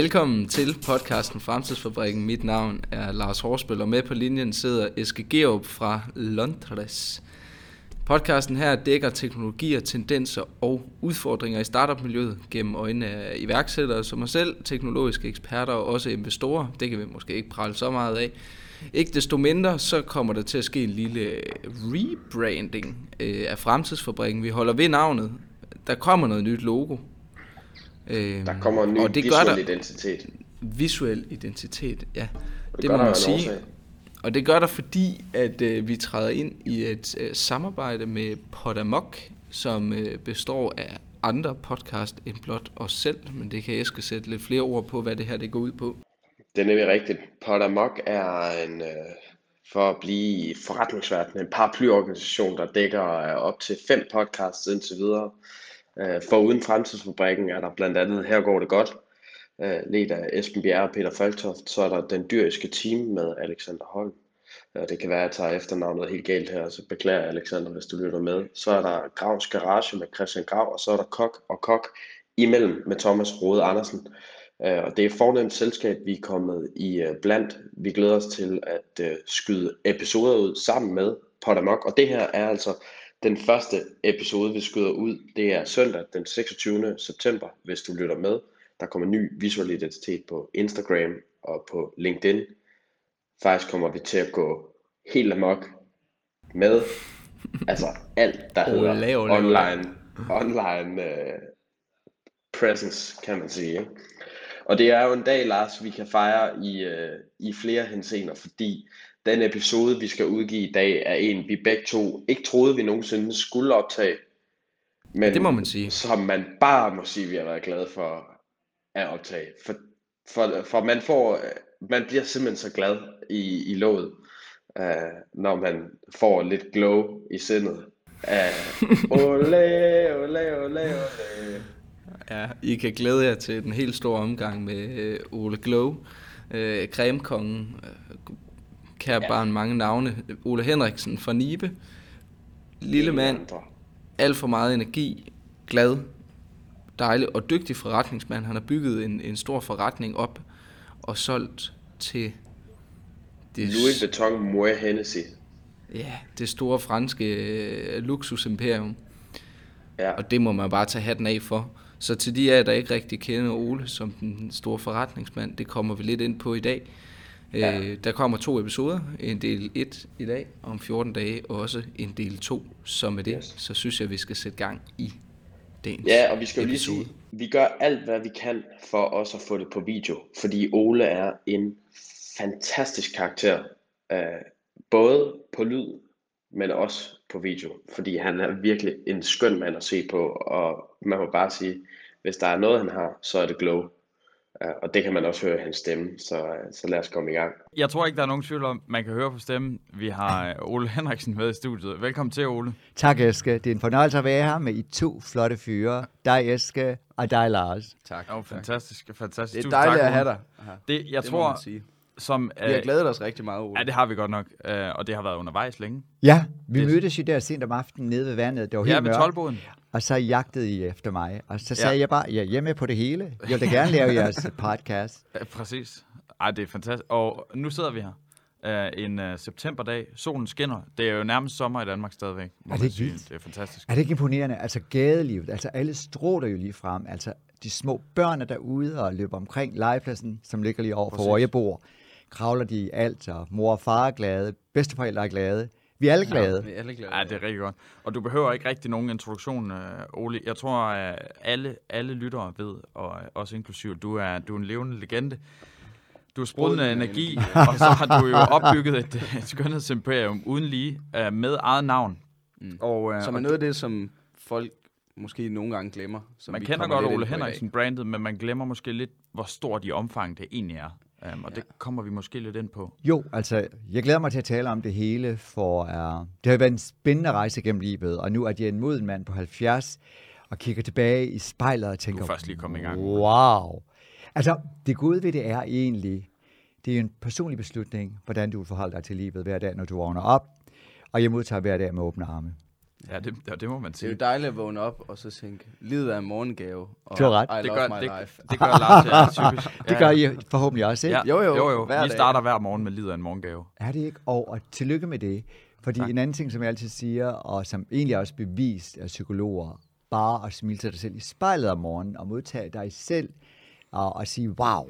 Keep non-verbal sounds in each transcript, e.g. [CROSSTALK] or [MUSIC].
Velkommen til podcasten Fremtidsfabrikken. Mit navn er Lars Horsbøl, og med på linjen sidder Eske Geop fra Londres. Podcasten her dækker teknologier, tendenser og udfordringer i startup-miljøet gennem øjnene af iværksættere som mig selv, teknologiske eksperter og også investorer. Det kan vi måske ikke prale så meget af. Ikke desto mindre, så kommer der til at ske en lille rebranding øh, af Fremtidsfabrikken. Vi holder ved navnet. Der kommer noget nyt logo. Øh, der kommer en ny og det visuel gør der, identitet. Visuel identitet, ja. Det, det må man sige. Og det gør der, fordi at øh, vi træder ind i et øh, samarbejde med Podamok, som øh, består af andre podcast end blot os selv, men det kan jeg skal sætte lidt flere ord på, hvad det her det går ud på. Det er nemlig rigtigt. Podamok er en, øh, for at blive forretningsverden, en paraplyorganisation, der dækker øh, op til fem podcasts indtil videre. Øh, for uden fremtidsfabrikken er der blandt andet Her går det godt, øh, ledt af Esben Bjerre og Peter Falktoft. Så er der Den dyriske team med Alexander Holm. Det kan være, at jeg tager efternavnet helt galt her, så beklager Alexander, hvis du lytter med. Så er der Gravs Garage med Christian Grav, og så er der Kok og Kok imellem med Thomas Rode Andersen. Øh, og det er et fornemt selskab, vi er kommet i øh, blandt. Vi glæder os til at øh, skyde episoder ud sammen med Potamok. og det her er altså den første episode, vi skyder ud, det er søndag den 26. september, hvis du lytter med. Der kommer ny visuel identitet på Instagram og på LinkedIn. Faktisk kommer vi til at gå helt amok med altså alt, der hedder ole, ole, online, online uh, presence, kan man sige. Og det er jo en dag, Lars, vi kan fejre i, uh, i flere henseender, fordi den episode, vi skal udgive i dag, er en, vi begge to ikke troede, vi nogensinde skulle optage. Men det må man sige. Som man bare må sige, vi har været glade for at optage. For, for, for man, får, man bliver simpelthen så glad i, i låget, uh, når man får lidt glow i sindet. Uh, [LAUGHS] ole, ole, ole, ole. Ja, I kan glæde jer til den helt store omgang med uh, Ole Glow, uh, cremekongen, uh, kære ja. barn mange navne. Ole Henriksen fra Nibe. Lille mand, alt for meget energi, glad, dejlig og dygtig forretningsmand. Han har bygget en, en stor forretning op og solgt til... Det, Louis Vuitton Moët Hennessy. Ja, det store franske øh, luksusimperium. Ja. Og det må man bare tage hatten af for. Så til de af der ikke rigtig kender Ole som den store forretningsmand, det kommer vi lidt ind på i dag. Ja. Øh, der kommer to episoder, en del 1 i dag, og om 14 dage også en del 2. Så med det, yes. så synes jeg, vi skal sætte gang i dagens Ja, og vi skal jo lige sige, vi gør alt, hvad vi kan for også at få det på video, fordi Ole er en fantastisk karakter, øh, både på lyd, men også på video, fordi han er virkelig en skøn mand at se på, og man må bare sige, hvis der er noget, han har, så er det glow. Og det kan man også høre i hans stemme, så, så lad os komme i gang. Jeg tror ikke, der er nogen tvivl om, man kan høre på stemmen. Vi har Ole Henriksen med i studiet. Velkommen til, Ole. Tak, Eske. Det er en fornøjelse at være her med I to flotte fyre. Dig, Eske, og dig, Lars. Tak. Oh, fantastisk, fantastisk. Det er dejligt tak, at have dig. Det, jeg det tror, som, vi har øh, glædet os rigtig meget, Ole. Ja, det har vi godt nok, øh, og det har været undervejs længe. Ja, vi det. mødtes jo der sent om aftenen nede ved vandet. Det var ja, helt ved tolvboden. Og så jagtede I efter mig, og så sagde ja. jeg bare, jeg er med på det hele. Jeg vil da gerne lave jeres [LAUGHS] podcast. Ja, præcis. Ej, det er fantastisk. Og nu sidder vi her. Uh, en uh, septemberdag. Solen skinner. Det er jo nærmest sommer i Danmark stadigvæk. Er det ikke Det er fantastisk. Er det ikke imponerende? Altså gadelivet, altså alle stråler jo lige frem. Altså de små børn er derude og løber omkring legepladsen, som ligger lige over for, hvor jeg bor kravler de i alt, og mor og far er glade, bedsteforældre er glade. Vi er alle glade. Ja, vi er alle glade. Ja, det er rigtig godt. Og du behøver ikke rigtig nogen introduktion, uh, Ole. Jeg tror, at alle, alle lyttere ved, og også inklusiv, du er, du er en levende legende. Du har sprudlende energi, og så har du jo opbygget et, [LAUGHS] et skønhedsimperium uden lige, uh, med eget navn. Mm. Og, uh, som er noget af det, som folk måske nogle gange glemmer. Som man kender godt Ole Henriksen-brandet, men man glemmer måske lidt, hvor stort i omfang det egentlig er. Um, og ja. det kommer vi måske lidt ind på. Jo, altså, jeg glæder mig til at tale om det hele, for uh, det har været en spændende rejse gennem livet, og nu er jeg en moden mand på 70, og kigger tilbage i spejlet og tænker, du først lige komme i gang. Wow. Altså, det gode ved det er egentlig, det er en personlig beslutning, hvordan du vil forholde dig til livet hver dag, når du vågner op, og jeg modtager hver dag med åbne arme. Ja, det, ja, det må man Det er sige. jo dejligt at vågne op og så tænke, livet er en morgengave. Og Du har ret. I Det gør, my det, life. det gør Lars ja, typisk. [LAUGHS] Det gør I forhåbentlig også, ikke? Ja. Jo, jo, jo, jo. hver Vi dag. starter hver morgen med livet af en morgengave. Er det ikke? Og, og tillykke med det. Fordi Tak. en anden ting, som jeg altid siger, og som egentlig også bevist af psykologer, bare at smile til dig selv i spejlet om morgenen, og modtage dig selv, og, og sige, wow,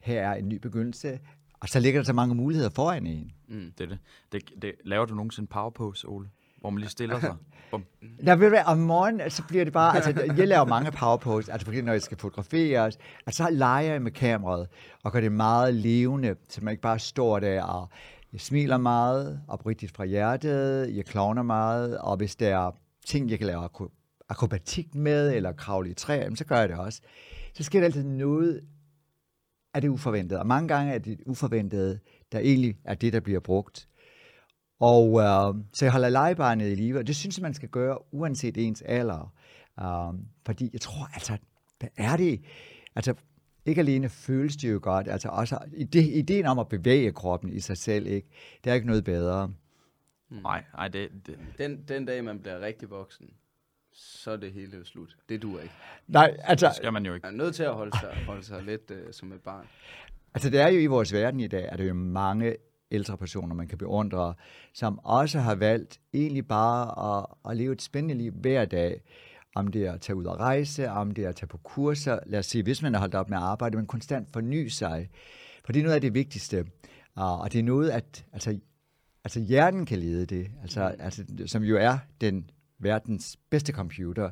her er en ny begyndelse, og så ligger der så mange muligheder foran en. Det er det. det, det laver du nogensinde powerpose, Ole? Hvor man lige stiller sig? Bum. Der vil hvad, om morgenen, så bliver det bare, altså jeg laver mange powerposts, altså fordi når jeg skal fotografere, altså så leger jeg med kameraet, og gør det meget levende, så man ikke bare står der og jeg smiler meget, oprigtigt fra hjertet, jeg klovner meget, og hvis der er ting, jeg kan lave akro- akrobatik med, eller kravle i træer, så gør jeg det også. Så sker der altid noget af det uforventede, og mange gange er det uforventede, der egentlig er det, der bliver brugt. Og øh, så jeg holder legebarnet i live, og det synes jeg, man skal gøre, uanset ens alder. Um, fordi jeg tror, altså, hvad er det? Altså, ikke alene føles det jo godt, altså også ide, ideen om at bevæge kroppen i sig selv, ikke? det er ikke noget bedre. Nej, nej, det, det, Den, den dag, man bliver rigtig voksen, så er det hele slut. Det duer ikke. Nej, altså, det skal man jo ikke. Man er nødt til at holde sig, holde sig lidt uh, som et barn. altså det er jo i vores verden i dag, er der jo mange ældre personer, man kan beundre, som også har valgt egentlig bare at, at leve et spændende liv hver dag. Om det er at tage ud og rejse, om det er at tage på kurser. Lad os sige, hvis man har holdt op med at arbejde, men konstant forny sig. For det er noget af det vigtigste. Og det er noget, at altså, altså hjernen kan lede det, altså, altså, som jo er den verdens bedste computer.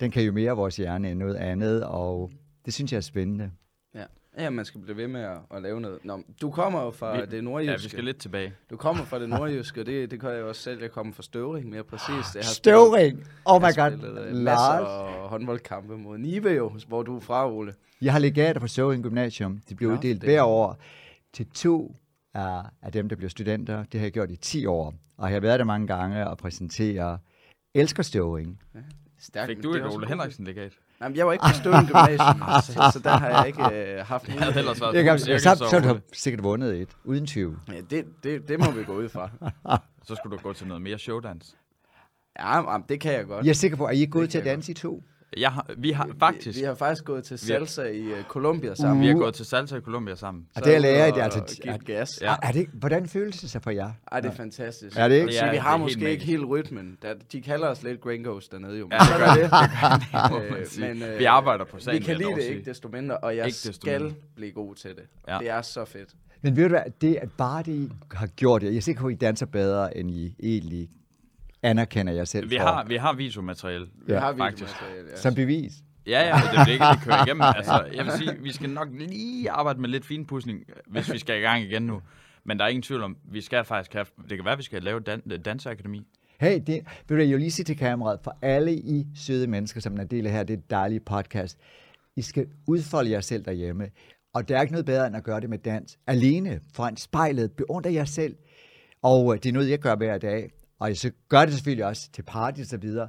Den kan jo mere vores hjerne end noget andet, og det synes jeg er spændende. Ja. Ja, man skal blive ved med at, at lave noget. Nå, du kommer jo fra Vi- det Ja, nordjyske. vi skal lidt tilbage. Du kommer fra det nordjyske, og det, det gør jeg også selv. Jeg kommer fra Støvring, mere præcis. Jeg har Støvring! Oh my god, spillet, øh, Lars. håndboldkampe mod Nibe jo, hvor du er fra, Ole. Jeg har legater på Støvring Gymnasium. De bliver Nå, uddelt det er- hver år til to af, af dem, der bliver studenter. Det har jeg gjort i 10 år. Og jeg har været der mange gange og præsenterer Elsker Støvring. Stærkt, Fik men du et Ole god- Henriksen legat? Nej, men jeg var ikke på Støvring Gymnasium, [LAUGHS] så, så der har jeg ikke øh, haft Det havde ellers været Jeg kan, fuld så, har sikkert vundet et, uden tvivl. Ja, det, det, det må vi gå ud fra. Så skulle du gå til noget mere showdans. Ja, det kan jeg godt. Jeg er sikker på, at I er gået til at jeg danse i to. Jeg har, vi har faktisk, Vi, vi har faktisk gået til Vi har- salsa i uh, Colombia sammen. vi har gået til salsa i Colombia sammen. Og det er lærer, det er altså... give gas. Ja. Er det, hvordan føles det sig for jer? Ej, det er fantastisk. Er det ikke? Det er- vi det har er måske helt ikke helt rytmen. Der, de kalder os lidt gringos dernede jo. Ja, det gør er [LAUGHS] må det. man Øh, men, øh, Vi arbejder på sagen, Vi kan lide det ikke desto mindre, og jeg skal mindre. blive god til det. Ja. Det er så fedt. Men ved du hvad, det at bare det, I har gjort det, jeg er sikker på, at I danser bedre, end I egentlig anerkender jer selv Vi for. har, vi har videomateriale, Vi Ja. har faktisk. videomateriale, ja. Som bevis. Ja, ja, det bliver ikke det kører [LAUGHS] igennem. Altså, jeg vil sige, vi skal nok lige arbejde med lidt finpudsning, hvis vi skal i gang igen nu. Men der er ingen tvivl om, vi skal faktisk have, det kan være, vi skal lave dan- danseakademi. Hey, det, vil du, jeg vil lige sige til kameraet, for alle I søde mennesker, som er del af her, det er et dejligt podcast. I skal udfolde jer selv derhjemme. Og der er ikke noget bedre, end at gøre det med dans. Alene foran spejlet. Beundre jer selv. Og øh, det er noget, jeg gør hver dag. Og jeg så gør det selvfølgelig også til party og så videre.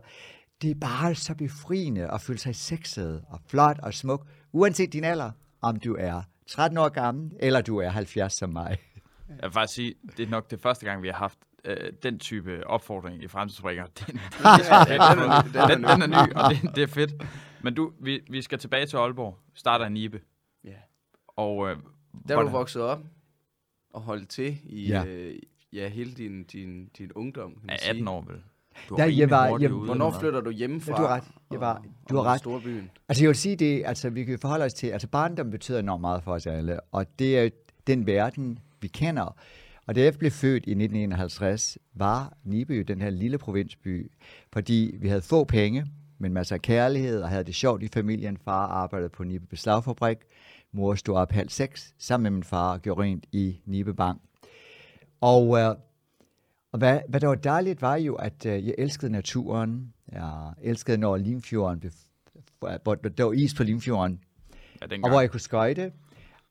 Det er bare så befriende at føle sig sexet og flot og smuk, uanset din alder. Om du er 13 år gammel, eller du er 70 som mig. Jeg vil faktisk sige, det er nok det første gang, vi har haft øh, den type opfordring i fremtidsbringer. Den, den, [LAUGHS] den, den, den er ny, og det, det er fedt. Men du, vi, vi skal tilbage til Aalborg. Starter i Nibe. Ja. Og øh, Der er du vokset op og holdt til i Ja. ja. Øh, ja, hele din, din, din ungdom, kan man er sige. 18 år, vel? Du Ja, jeg var- jeg- ude, Hvornår flytter du hjemmefra? Ja, du har ret. Jeg var- og- du har ret. Storbyen. Altså jeg vil sige det, altså vi kan forholde os til, altså barndom betyder enormt meget for os alle, og det er den verden, vi kender. Og da jeg blev født i 1951, var Nibe jo den her lille provinsby, fordi vi havde få penge, men masser af kærlighed, og havde det sjovt i familien. Far arbejdede på Nibe Beslagfabrik, mor stod op halv seks, sammen med min far og gjorde rent i Nibe Bank. Og, øh, og hvad, hvad der var dejligt, var jo, at øh, jeg elskede naturen. Jeg elskede, når Limfjorden blev hvor der var is på Limfjorden, Ja, og dengang. hvor jeg kunne skøjte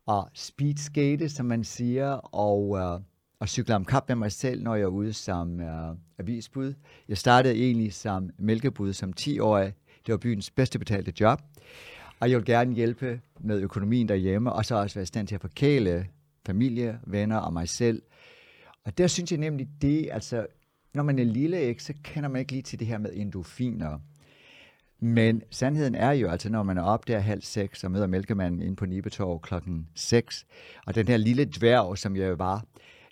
og speedskate, som man siger, og, øh, og cykle om kap med mig selv, når jeg er ude som øh, avisbud. Jeg startede egentlig som mælkebud som 10-årig. Det var byens bedste betalte job. Og jeg vil gerne hjælpe med økonomien derhjemme, og så også være i stand til at forkæle familie, venner og mig selv. Og der synes jeg nemlig, det altså når man er lille, ikke, så kender man ikke lige til det her med endofiner. Men sandheden er jo, altså når man er op der halv seks og møder mælkemanden inde på Nibetorv klokken 6, og den her lille dværg, som jeg var,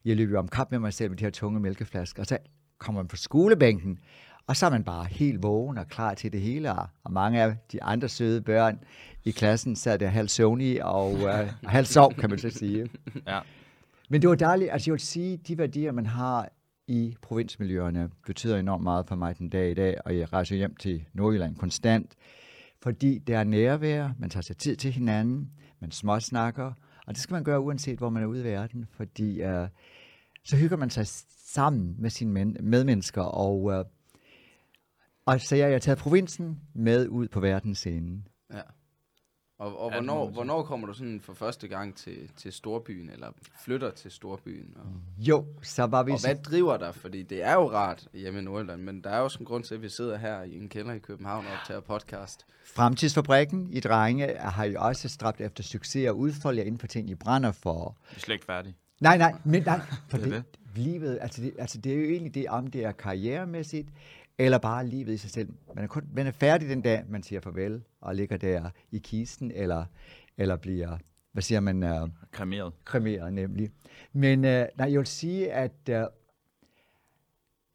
jeg løb jo om kap med mig selv med de her tunge mælkeflasker, og så kommer man på skolebænken, og så er man bare helt vågen og klar til det hele. Og mange af de andre søde børn i klassen sad der halv søvnige og uh, halv sov, kan man så sige. Ja. Men det var dejligt. Altså jeg vil sige, de værdier, man har i provinsmiljøerne, betyder enormt meget for mig den dag i dag, og jeg rejser hjem til Nordjylland konstant, fordi der er nærvær, man tager sig tid til hinanden, man småsnakker, og det skal man gøre uanset, hvor man er ude i verden, fordi uh, så hygger man sig sammen med sine men- medmennesker, og, uh, og så jeg har taget provinsen med ud på verdensscenen. Ja. Og, og hvornår, hvornår kommer du sådan for første gang til, til storbyen, eller flytter til storbyen? Og, Jo, så var vi... og hvad driver dig? Fordi det er jo rart hjemme i Nordjylland, men der er jo også en grund til, at vi sidder her i en kælder i København og optager podcast. Fremtidsfabrikken i Drenge har jo også stræbt efter succes og udfolde jer inden for ting, I brænder for. Vi er slet ikke færdige. Nej, nej, men nej, for [LAUGHS] Det er det, livet, altså det, altså det er jo egentlig det, om det er karrieremæssigt, eller bare livet i sig selv. Man er, kun, man er færdig den dag, man siger farvel, og ligger der i kisten, eller, eller bliver, hvad siger man, uh, Kremeret. kremeret nemlig. Men uh, nej, jeg vil sige, at uh,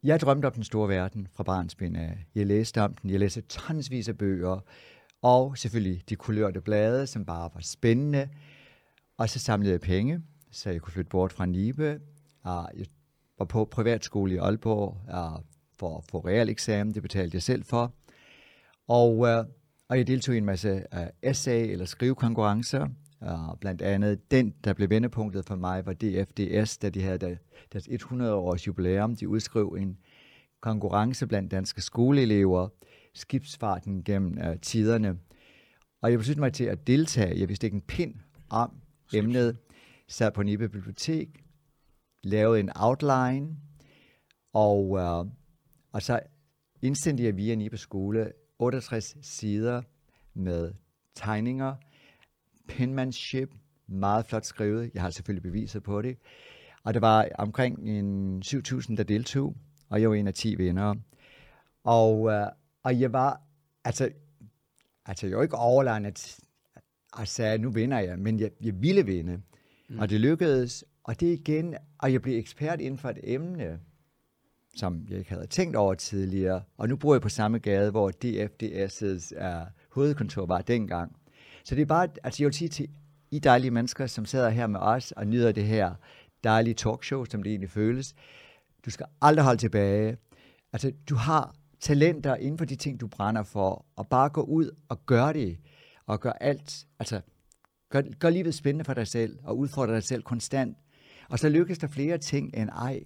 jeg drømte om den store verden fra barnsben af. Jeg læste om den, jeg læste tonsvis af bøger, og selvfølgelig de kulørte blade, som bare var spændende. Og så samlede jeg penge, så jeg kunne flytte bort fra Nibe. Og jeg var på privatskole i Aalborg og for at få realeksamen, det betalte jeg selv for. Og, uh, og jeg deltog i en masse uh, essay- eller skrivekonkurrencer, Uh, blandt andet den, der blev vendepunktet for mig, var DFDS, da de havde der- deres 100-års jubilæum. De udskrev en konkurrence blandt danske skoleelever, skibsfarten gennem uh, tiderne. Og jeg besluttede mig til at deltage. Jeg vidste ikke en pind om emnet. Sad på Nibe Bibliotek, lavede en outline, og, uh, og så indsendte jeg via Nibe Skole 68 sider med tegninger, penmanship, meget flot skrevet. Jeg har selvfølgelig beviser på det. Og der var omkring en 7.000, der deltog, og jeg var en af 10 vinder. Og, øh, og jeg var, altså, altså jeg var ikke overlegen at, at sagde, nu vinder jeg, men jeg, jeg ville vinde. Mm. Og det lykkedes, og det igen, og jeg blev ekspert inden for et emne, som jeg ikke havde tænkt over tidligere. Og nu bor jeg på samme gade, hvor DFDS's uh, hovedkontor var dengang. Så det er bare, altså jeg vil sige til I dejlige mennesker, som sidder her med os og nyder det her dejlige talkshow, som det egentlig føles. Du skal aldrig holde tilbage. Altså, du har talenter inden for de ting, du brænder for, og bare gå ud og gør det, og gør alt. Altså, gør, gør livet spændende for dig selv, og udfordre dig selv konstant. Og så lykkes der flere ting end ej.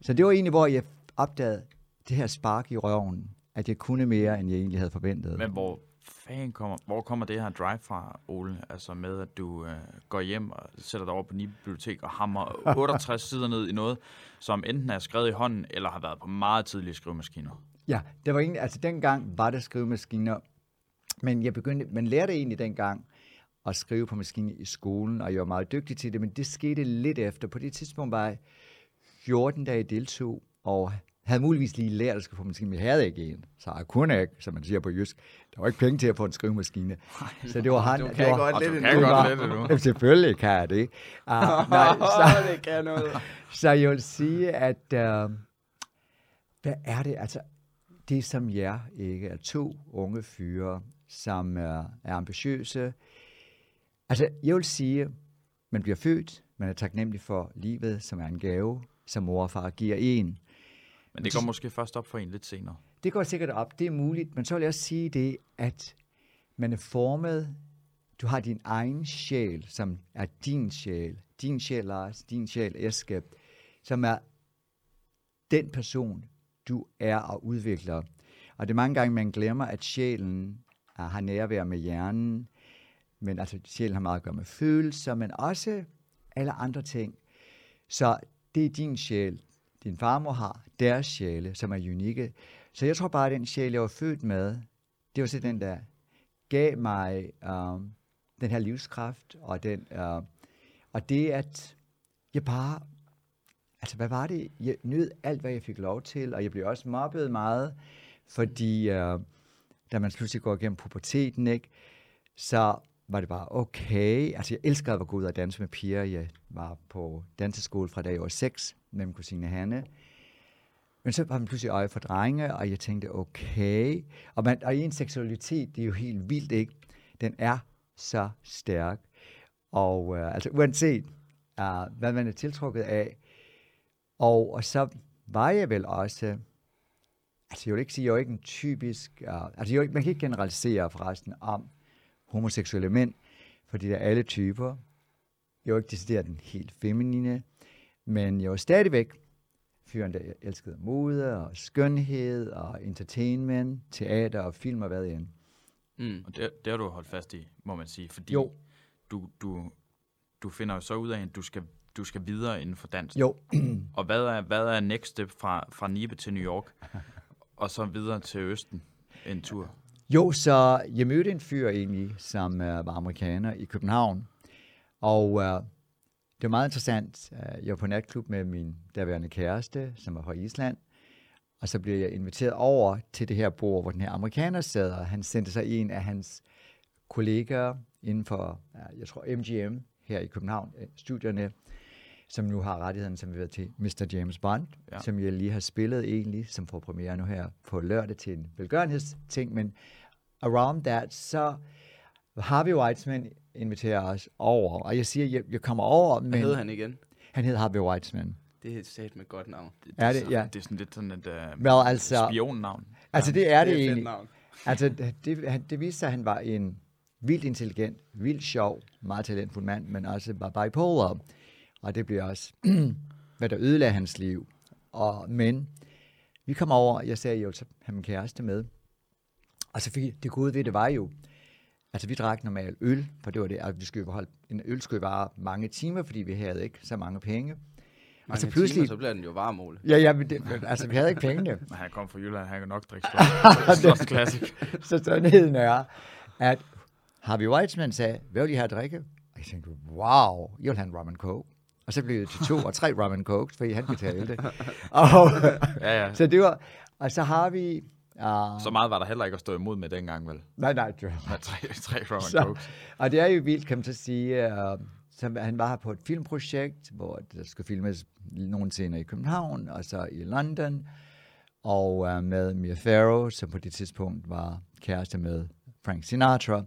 Så det var egentlig, hvor jeg opdagede det her spark i røven, at jeg kunne mere, end jeg egentlig havde forventet. Men hvor fanden kommer, hvor kommer det her drive fra, Ole? Altså med, at du øh, går hjem og sætter dig over på Nibe Bibliotek og hammer 68 [LAUGHS] sider ned i noget, som enten er skrevet i hånden, eller har været på meget tidlige skrivemaskiner. Ja, det var egentlig, altså dengang var der skrivemaskiner, men jeg begyndte, man lærte egentlig dengang at skrive på maskinen i skolen, og jeg var meget dygtig til det, men det skete lidt efter. På det tidspunkt var jeg 14, da jeg deltog, og havde muligvis lige lært at skrive på maskinen, men jeg havde ikke en. Så jeg kunne ikke, som man siger på jysk. Der var ikke penge til at få en skrivemaskine. Så det var [LAUGHS] han. Du det kan var, godt lidt endnu. kan godt lidt endnu. [LAUGHS] Jamen, selvfølgelig kan jeg det. Uh, nej, [LAUGHS] så, det kan noget. så jeg vil sige, at øh, hvad er det? Altså, det som jer ikke er to unge fyre, som er, er ambitiøse. Altså, jeg vil sige, man bliver født, man er taknemmelig for livet, som er en gave, som mor og far giver en. Men det går måske først op for en lidt senere. Det går sikkert op, det er muligt, men så vil jeg også sige det, at man er formet, du har din egen sjæl, som er din sjæl, din sjæl Lars, din sjæl Eske, som er den person, du er og udvikler. Og det er mange gange, man glemmer, at sjælen er, har nærvær med hjernen, men altså sjælen har meget at gøre med følelser, men også alle andre ting. Så det er din sjæl. Din farmor har deres sjæle, som er unikke. Så jeg tror bare, at den sjæl, jeg var født med, det var så den, der gav mig øh, den her livskraft, og, den, øh, og det, at jeg bare altså hvad var det? Jeg nød alt, hvad jeg fik lov til, og jeg blev også mobbet meget, fordi øh, da man pludselig går igennem puberteten, ikke, så var det bare okay. Altså, jeg elskede at gå ud og danse med piger. Jeg var på danseskole fra da jeg var 6 med min kusine Hanne. Men så var man pludselig øje for drenge, og jeg tænkte, okay. Og, man, og en seksualitet, det er jo helt vildt, ikke? Den er så stærk. Og øh, altså uanset, øh, hvad man er tiltrukket af. Og, og så var jeg vel også, altså jeg vil ikke sige, jeg er ikke en typisk, øh, altså jeg, man kan ikke generalisere forresten om homoseksuelle mænd, fordi der er alle typer. Jeg var ikke decideret den helt feminine, men jeg var stadigvæk fyren, der elskede mode og skønhed og entertainment, teater og film og hvad end. Mm. Og det, det har du holdt fast i, må man sige, fordi Jo. Du, du, du finder jo så ud af, at du skal, du skal videre inden for dans. Jo, [CLEARS THROAT] Og hvad er, hvad er next step fra, fra Nibe til New York, [LAUGHS] og så videre til Østen en tur? Jo, så jeg mødte en fyr egentlig, som uh, var amerikaner i København. Og uh, det var meget interessant. Uh, jeg var på natklub med min daværende kæreste, som var fra Island. Og så blev jeg inviteret over til det her bord, hvor den her amerikaner sad, og han sendte sig en af hans kollegaer inden for, jeg tror, MGM her i København, studierne, som nu har rettigheden, som vi ved til Mr. James Bond, ja. som jeg lige har spillet egentlig, som får premiere nu her på lørdag til en velgørenhedsting, men around that, så Harvey Weitzman inviterer os over, og jeg siger, jeg, jeg kommer over, men Hvad hed han igen? han hed Harvey Weitzman. Det er et sat med godt navn. Det, Er er det? så- Ja. Det er sådan lidt sådan et uh, Vel, altså- spionnavn. Altså det er det, det er egentlig. navn. Altså det, det, han- det viste sig, at han var en vildt intelligent, vildt sjov, meget talentfuld mand, men også var bipolar. Og det blev også, [CLEARS THROAT] hvad der ødelagde hans liv. Og, men vi kom over, jeg sagde, jeg ville tage- have min kæreste med. Og så fik det gode ved det var jo, altså vi drak normalt øl, for det var det, at vi skulle holde, en øl skulle vare mange timer, fordi vi havde ikke så mange penge. Mange så timer, pludselig- så bliver den jo varm, Ole. Ja, ja, men det, altså vi havde ikke pengene. Men han kom fra Jylland, han kan nok drikke [LAUGHS] Slot- Classic. Så sandheden er, at Harvey Weitzman sagde, hvad vil I have at drikke? Og jeg tænkte, wow, jeg vil have en rum and coke. Og så blev det til to og tre rum and cokes, fordi han betalte. [LAUGHS] og, Ja, ja. [LAUGHS] så det var, og så har vi, uh, Så meget var der heller ikke at stå imod med dengang, vel? nej, nej, det var- tre, tre rum [LAUGHS] Så- cokes. og det er jo vildt, kan man så sige, uh, så han var her på et filmprojekt, hvor der skulle filmes nogle scener i København, og så i London, og uh, med Mia Farrow, som på det tidspunkt var kæreste med Frank Sinatra.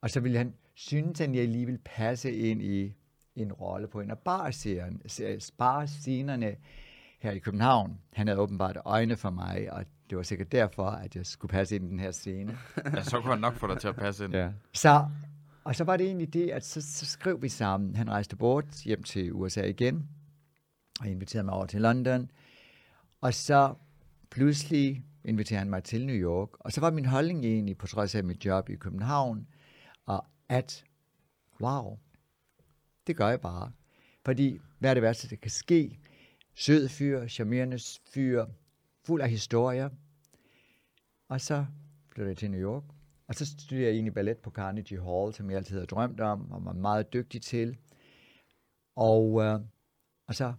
Og så ville han synes, at jeg lige ville passe ind i en rolle på en af barscenerne her i København. Han havde åbenbart øjne for mig, og det var sikkert derfor, at jeg skulle passe ind i den her scene. [LAUGHS] Ja, så kunne han nok få dig til at passe ind. Ja. Så, og så var det egentlig det, at så, så skrev vi sammen. Han rejste bort hjem til USA igen, og inviterede mig over til London. Og så pludselig inviterede han mig til New York. Og så var min holdning egentlig, på trods af mit job i København, og at, wow, det gør jeg bare. Fordi, hvad er det værste, der kan ske? Sød fyr, charmerende fyr, fuld af historier. Og så flyttede jeg til New York. Og så studerede jeg egentlig ballet på Carnegie Hall, som jeg altid havde drømt om, og var meget dygtig til. Og, øh, og så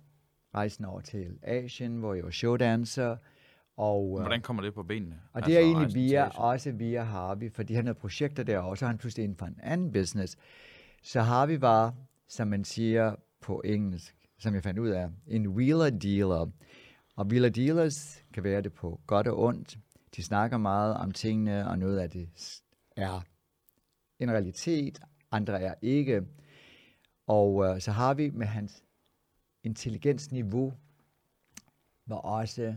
rejsen over til Asien, hvor jeg var showdancer. Og, øh, Hvordan kommer det på benene? og Altså, det er egentlig rejsen til via, også via Harvey, fordi han havde projekter der, og så er han pludselig inden for en anden business. Så Harvey var, som man siger på engelsk, som jeg fandt ud af, en wheeler dealer. Og wheeler dealers kan være det på godt og ondt. De snakker meget om tingene, og noget af det er en realitet, andre er ikke. Og øh, så har vi med hans intelligensniveau, var også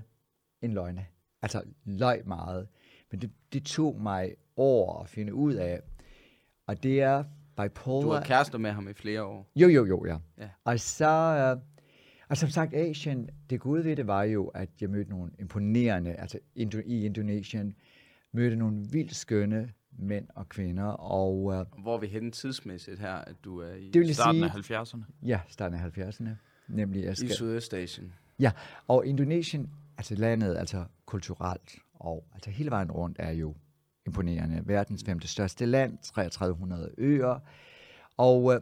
en løgne. Altså løg meget. Men det, det tog mig år at finde ud af. Og det er bipolar. Du har kærester med ham i flere år. Jo, jo, jo, ja. Ja. Og så, øh, og som sagt, Asien, det gode ved det var jo, at jeg mødte nogle imponerende, altså i Indonesien, mødte nogle vildt skønne mænd og kvinder, og øh, Hvor er vi henne tidsmæssigt her, at du er i, det vil Starten sige, af 70'erne. ja, starten af 70'erne, nemlig jeg i skal, Sydøstasien? ja, og Indonesien, altså landet, altså kulturelt, og altså hele vejen rundt er jo imponerende. Verdens femte største land, 3300 øer, og, øh,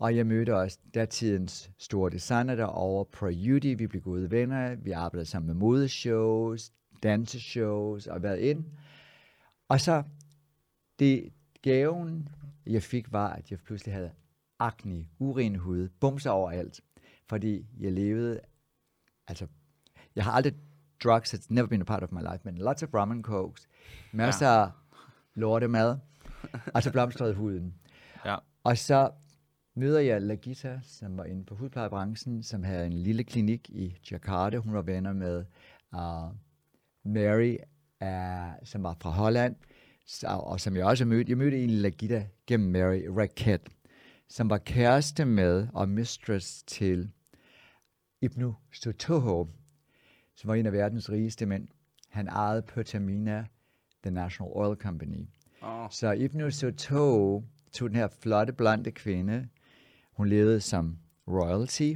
Og jeg mødte også datidens store designer derovre, Prayuti. Vi blev gode venner. Vi arbejdede sammen med modeshows, danseshows og været ind. Og så det gaven, jeg fik, var, at jeg pludselig havde akne, urin hud, bumser overalt. Fordi jeg levede, altså, jeg har aldrig drugs, it's never been a part of my life, men lots of rum and cokes, masser ja. af lortemad, og så blomstrede huden. Ja. Og så møder jeg Lagita, som var inde på hudplejebranchen, som havde en lille klinik i Jakarta. Hun var venner med uh, Mary, uh, som var fra Holland, så, og som jeg også mødte. Jeg mødte egentlig Lagita gennem Mary Raquette, som var kæreste med og mistress til Ibnu Sutoho, som var en af verdens rigeste mænd. Han ejede Pertamina, The National Oil Company. Oh. Så Ibn Soto tog den her flotte, blonde kvinde. Hun levede som royalty.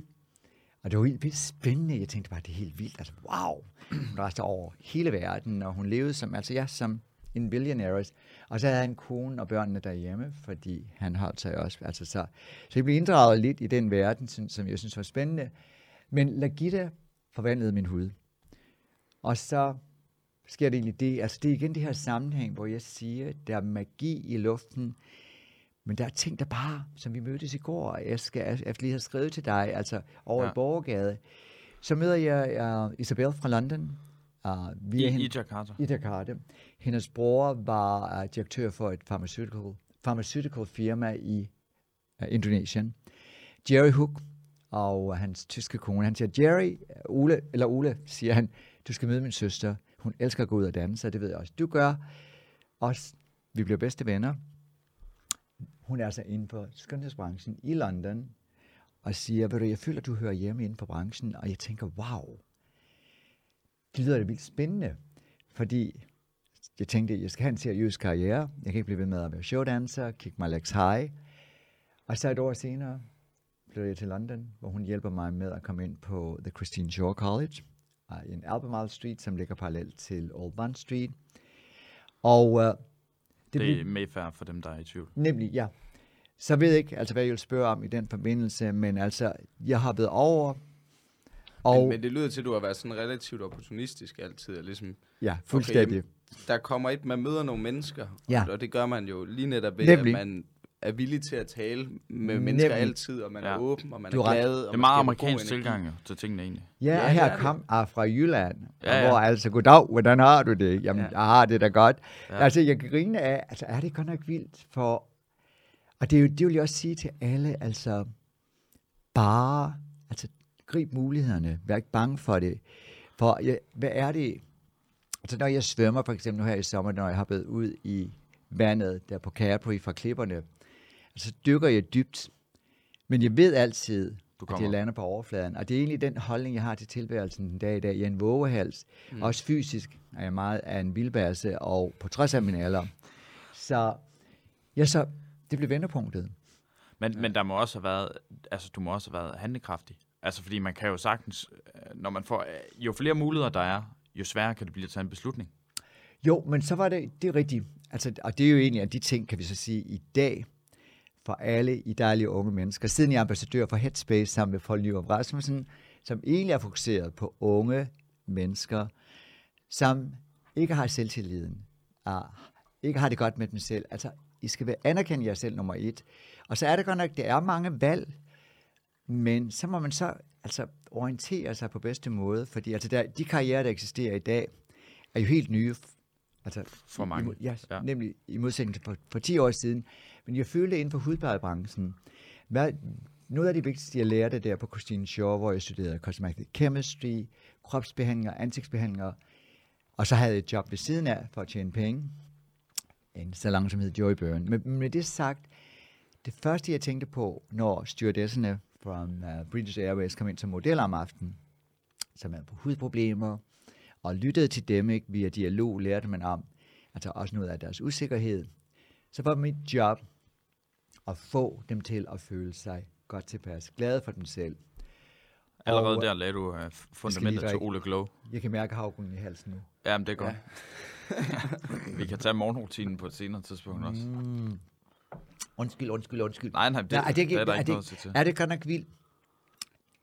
Og det var helt vildt spændende. Jeg tænkte bare, det er helt vildt. Altså, wow. Hun rejste over hele verden, og hun levede som, altså ja, som en billionaire. Og så havde han konen og børnene derhjemme, fordi han holdt sig også. Altså, så, så jeg blev inddraget lidt i den verden, som, som jeg synes var spændende. Men Lagita forvandlede min hud. Og så sker det egentlig det, altså det er igen det her sammenhæng, hvor jeg siger, der er magi i luften, men der er ting, der bare, som vi mødtes i går, og jeg skal efter lige have skrevet til dig, altså over ja. I Borgergade, så møder jeg uh, Isabel fra London, uh, via I, hende, I Jakarta. i Jakarta. Hendes bror var uh, direktør for et pharmaceutical, pharmaceutical firma i uh, Indonesien. Jerry Hook og uh, hans tyske kone, han siger, Jerry, Ole, eller Ole, siger han, du skal møde min søster. Hun elsker at gå ud og danse, og det ved jeg også, du gør. Også, vi bliver bedste venner. Hun er altså inde for skønhedsbranchen i London, og siger, ved du, jeg føler, du hører hjemme inden for branchen, og jeg tænker, wow, det lyder da vildt spændende, fordi jeg tænkte, jeg skal have en seriøs karriere, jeg kan ikke blive ved med at være showdancer, kick my legs high, og så et år senere flytter jeg til London, hvor hun hjælper mig med at komme ind på The Christine Shore College, i en Albemarle Street, som ligger parallelt til Old Bond Street. Og uh, det, Det er Mayfair for dem, der er i tvivl. nemlig, ja. Så ved jeg ikke, altså hvad jeg vil spørge om i den forbindelse, men altså, jeg har været over, og Men, men det lyder til, at du har været sådan relativt opportunistisk altid. Og ligesom, ja, fuldstændig. der kommer et, man møder nogle mennesker, Ja. og det gør man jo lige netop ved, Nemlig. at man er villig til at tale med mennesker Nemlig. altid, og man ja. er åben, og man Du er glad. Det og er man meget amerikansk tilgang til tingene egentlig. Ja, Ja, det her er det. kom jeg fra Jylland, Ja, ja, hvor altså, goddag, hvordan har du det? Jamen, Ja. jeg har det da godt. Ja. Altså, jeg kan grine af, altså, er det godt nok vildt for, og det, er jo, det vil jeg også sige til alle, altså, bare, altså, grib mulighederne, vær ikke bange for det. For, ja, hvad er det, altså, når jeg svømmer, for eksempel nu her i sommer, når jeg har været ud i vandet, der på Capri fra klipperne, så dykker jeg dybt, men jeg ved altid, Du at kommer. jeg lander på overfladen. Og det er egentlig den holdning, jeg har til tilværelsen den dag i dag. Jeg er en vågehals. Mm. Også fysisk er jeg meget af en vildbærse, og på trods af min alder. Så, ja, så det blev vendepunktet. Men, ja. men der må også have været, altså du må også have været handlekraftig. Altså fordi man kan jo sagtens, øh, når man får, øh, jo flere muligheder der er, jo sværere kan det blive at tage en beslutning. Jo, men så var det, det er rigtigt. Altså, og det er jo egentlig af de ting, kan vi så sige, i dag, for alle i dejlige unge mennesker. Siden jeg er ambassadør for Headspace sammen med Paul Nyrup Rasmussen, som egentlig er fokuseret på unge mennesker, som ikke har selvtilliden, og ikke har det godt med dem selv. Altså, I skal være anerkende jer selv nummer et. Og så er det godt nok, det er mange valg, men så må man så altså, orientere sig på bedste måde, fordi altså, der, de karrierer, der eksisterer i dag, er jo helt nye. Altså, For mange. I, ja, Ja. nemlig i modsætning til for, for 10 år siden. Men jeg følte inden for hudplejebranchen, hvad, noget af det vigtigste, jeg lærte der på Christine Shore, hvor jeg studerede cosmetic chemistry, kropsbehandlinger, ansigtsbehandlinger, og så havde jeg et job ved siden af for at tjene penge. En salon, som hed Joy Burn. Men med det sagt, det første, jeg tænkte på, når stewardesserne fra uh, British Airways kom ind som modeller om aftenen, som havde på hudproblemer, og lyttede til dem ikke, via dialog, lærte man om, altså også noget af deres usikkerhed. Så var mit job at få dem til at føle sig godt tilpas, glade for dem selv. Allerede Og, der lagde du uh, fundamentet til. Ole Glow. Jeg kan mærke havgrunden i halsen nu. Jamen, det er godt. Ja. [LAUGHS] Vi kan tage morgenrutinen på et senere tidspunkt også. Mm. Undskyld, undskyld, undskyld. Nej, nej, det, Nej, er det, ikke, det er der er, ikke det, noget til. er det godt nok vildt?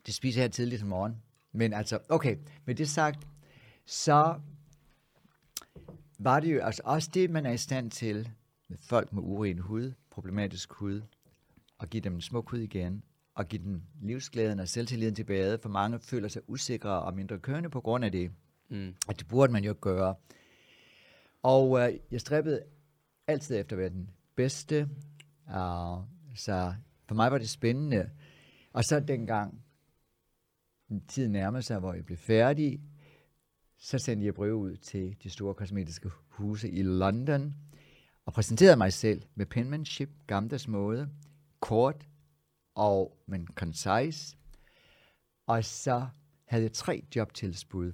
Det spiser jeg tidligt om morgenen. Men altså, okay, med det sagt, så var det jo altså også det, man er i stand til med folk med uren hud, problematisk hud, at give dem en smuk hud igen, og give dem livsglæden og selvtilliden tilbage, for mange føler sig usikre og mindre kørende på grund af det. Mm. Og det burde man jo gøre. Og øh, jeg stræbede altid efter at være den bedste, og så for mig var det spændende. Og så dengang tiden nærmede sig, hvor jeg blev færdig, så sendte jeg brev ud til de store kosmetiske huse i London, og præsenterede mig selv med penmanship, gammeldags måde, kort og men concise. Og så havde jeg tre jobtilsbud.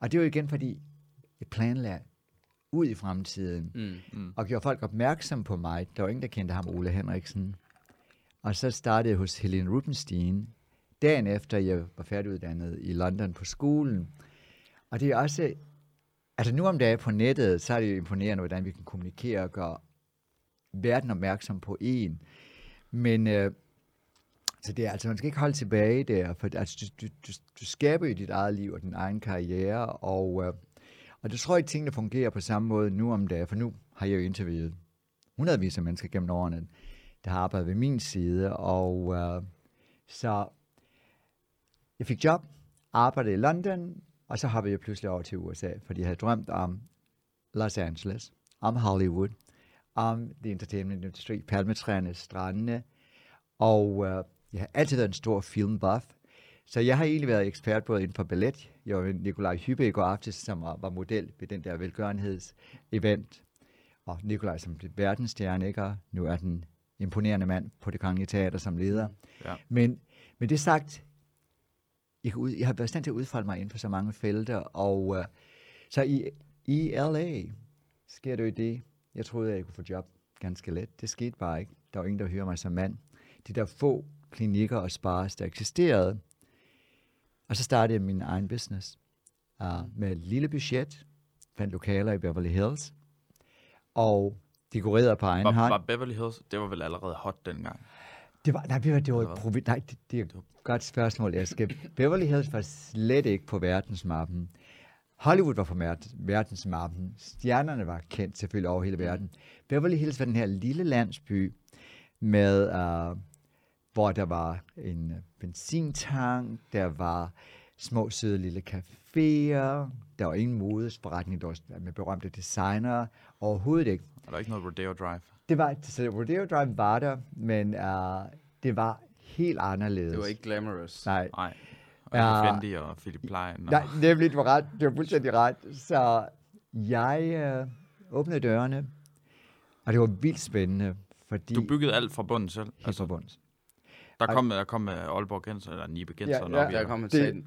Og det var igen, fordi jeg planlagde ud i fremtiden, Mm. Mm. og gjorde folk opmærksom på mig. Der var ingen, der kendte ham, Ole Henriksen. Og så startede jeg hos Helene Rubenstein, dagen efter jeg var færdiguddannet i London på skolen. Og det er også, altså nu om dagen på nettet, så er det jo imponerende, hvordan vi kan kommunikere og gøre verden opmærksom på en. Men øh, så det er altså, man skal ikke holde tilbage der, for altså, du, du, du, du skaber jo dit eget liv og din egen karriere, og, øh, og det tror jeg, at tingene fungerer på samme måde nu om dagen, for nu har jeg jo interviewet hundredvis af mennesker gennem årene, der har arbejdet ved min side, og øh, så jeg fik job, arbejdede i London, og så hoppede jeg pludselig over til USA, fordi jeg havde drømt om Los Angeles, om Hollywood, om the entertainment industry, palmetræerne, strandene, og øh, jeg har altid været en stor filmbuff, så jeg har egentlig været ekspert både inden for ballet. Jeg var med Nikolaj Hyppe i går aftes, som var, var model ved den der velgørenhedsevent. Og Nikolaj som blev verdensstjerne, ikke? Og nu er den imponerende mand på det kongelige teater som leder. Ja. Men med det sagt, jeg, kan ud, jeg har været stand til at udfolde mig inden for så mange felter, og øh, så i, i LA sker det jo det, jeg troede, at jeg kunne få job ganske let. Det skete bare ikke. Der var ingen, der hører mig som mand. De der få klinikker og spas, der eksisterede. Og så startede jeg min egen business uh, med et lille budget, fandt lokaler i Beverly Hills, og dekorerede på egen Var, hånd. var Beverly Hills, det var vel allerede hot dengang. Det var, nej, det var, det var, et provi- nej, det, det er et godt spørgsmål, Eske. Beverly Hills var slet ikke på verdensmappen. Hollywood var på ver- verdensmappen. Stjernerne var kendt selvfølgelig over hele verden. Beverly Hills var den her lille landsby, med, uh, hvor der var en øh, benzintank, der var små søde lille caféer, der var ingen modesforretning, der var med berømte designere, overhovedet ikke. Er der ikke noget Rodeo Drive? Det var, så Rodeo Drive var der, men uh, det var helt anderledes. Det var ikke glamorous. Nej, Nej. Og Ja. Fendi og Philip Plein. Og... nej, nemlig, du var ret. Du var fuldstændig ret. Så jeg øh, åbnede dørene, og det var vildt spændende, fordi... Du byggede alt fra bunden selv. helt fra bunden. Der Ej. kom, der kom med Aalborg Genser, eller Nibe Genser. Ja, Ja, Der kommer Det-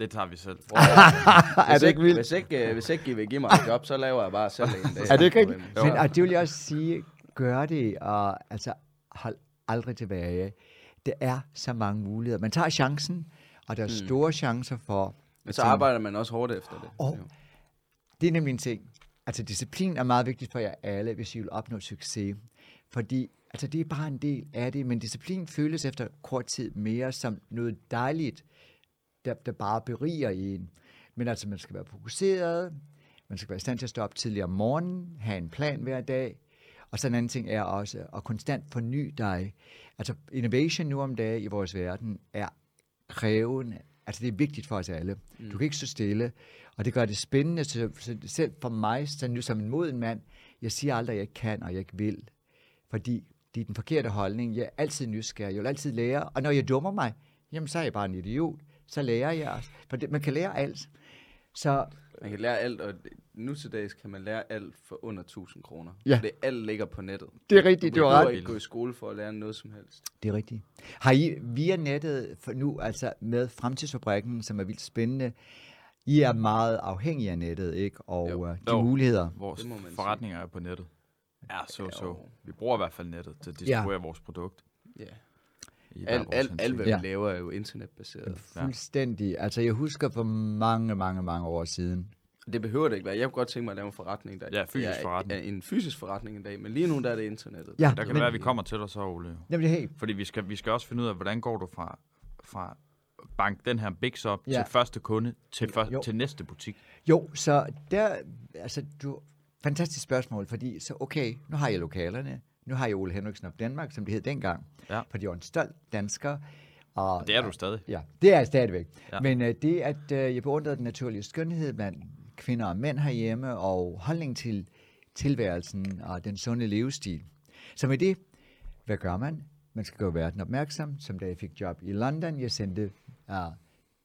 det, tager vi selv. [LAUGHS] er hvis, det ikke vildt? Hvis ikke, øh, hvis ikke I vil give mig et job, så laver jeg bare selv en dag. Er det ikke rigtigt? Men og det vil jeg også sige, gør det, og altså hold aldrig tilbage. Det er så mange muligheder. Man tager chancen, og der er Mm. store chancer for... Men så arbejder man også hårdt efter det. Og- Jo. Det er nemlig en ting. Altså disciplin er meget vigtigt for jer alle, hvis I vil opnå succes. Fordi altså, det er bare en del af det, men disciplin føles efter kort tid mere som noget dejligt, der, der bare beriger en. Men altså, man skal være fokuseret, man skal være i stand til at stå op tidligere om morgenen, have en plan hver dag, og så en anden ting er også at konstant forny dig. Altså, innovation nu om dagen i vores verden er krævende. Altså, det er vigtigt for os alle. Mm. Du kan ikke stå stille, og det gør det spændende. Så, så selv for mig, så nu som en moden mand, jeg siger aldrig, at jeg ikke kan, og jeg ikke vil. Fordi det er den forkerte holdning. Jeg er altid nysgerrig. Jeg vil altid lære. Og når jeg dummer mig, jamen så er jeg bare en idiot. Så lærer jeg også. For det, man kan lære alt. Så Man kan lære alt, og nu til dags kan man lære alt for under 1000 kroner. Ja. Det alt ligger på nettet. det er rigtigt, Du du har ret. ikke gå i skole for at lære noget som helst. Det er rigtigt. Har I via nettet for nu, altså med Fremtidsfabrikken, som er vildt spændende, I er meget afhængige af nettet, ikke? Og Jo. jo. de Jo. muligheder. Vores Det forretninger er på nettet. Ja, så så. Vi bruger i hvert fald nettet til at distribuere vores produkt. Ja. I Alt, vores alt, alt, hvad Ja. vi laver, er jo internetbaseret. Fuldstændig. Altså jeg husker for mange, mange, mange år siden, Det behøver det ikke være. Jeg kunne godt tænke mig at lave en forretning. Der Ja, fysisk ja, forretning. Ja, en fysisk forretning en dag, men lige nu der er det internettet. Ja, Der kan men, det være, at vi kommer til dig så, Ole. Jamen, det er helt. Fordi vi skal, vi skal også finde ud af, hvordan går du fra, fra bank den her Bix op Ja. til første kunde til, for, Jo. til næste butik. Jo, så der, altså, du, fantastisk spørgsmål, fordi så okay, nu har jeg lokalerne, nu har jeg Ole Henriksen of Danmark, som det hed dengang, Ja. fordi jeg var en stolt dansker. Og, Det er du stadig. Ja, det er jeg stadigvæk. Ja. Men uh, det, at uh, jeg beundrede den naturlige skønhed blandt kvinder og mænd herhjemme, og holdning til tilværelsen og den sunde levestil. Så med det, hvad gør man? Man skal gøre verden opmærksom. Som da jeg fik job i London, jeg sendte uh,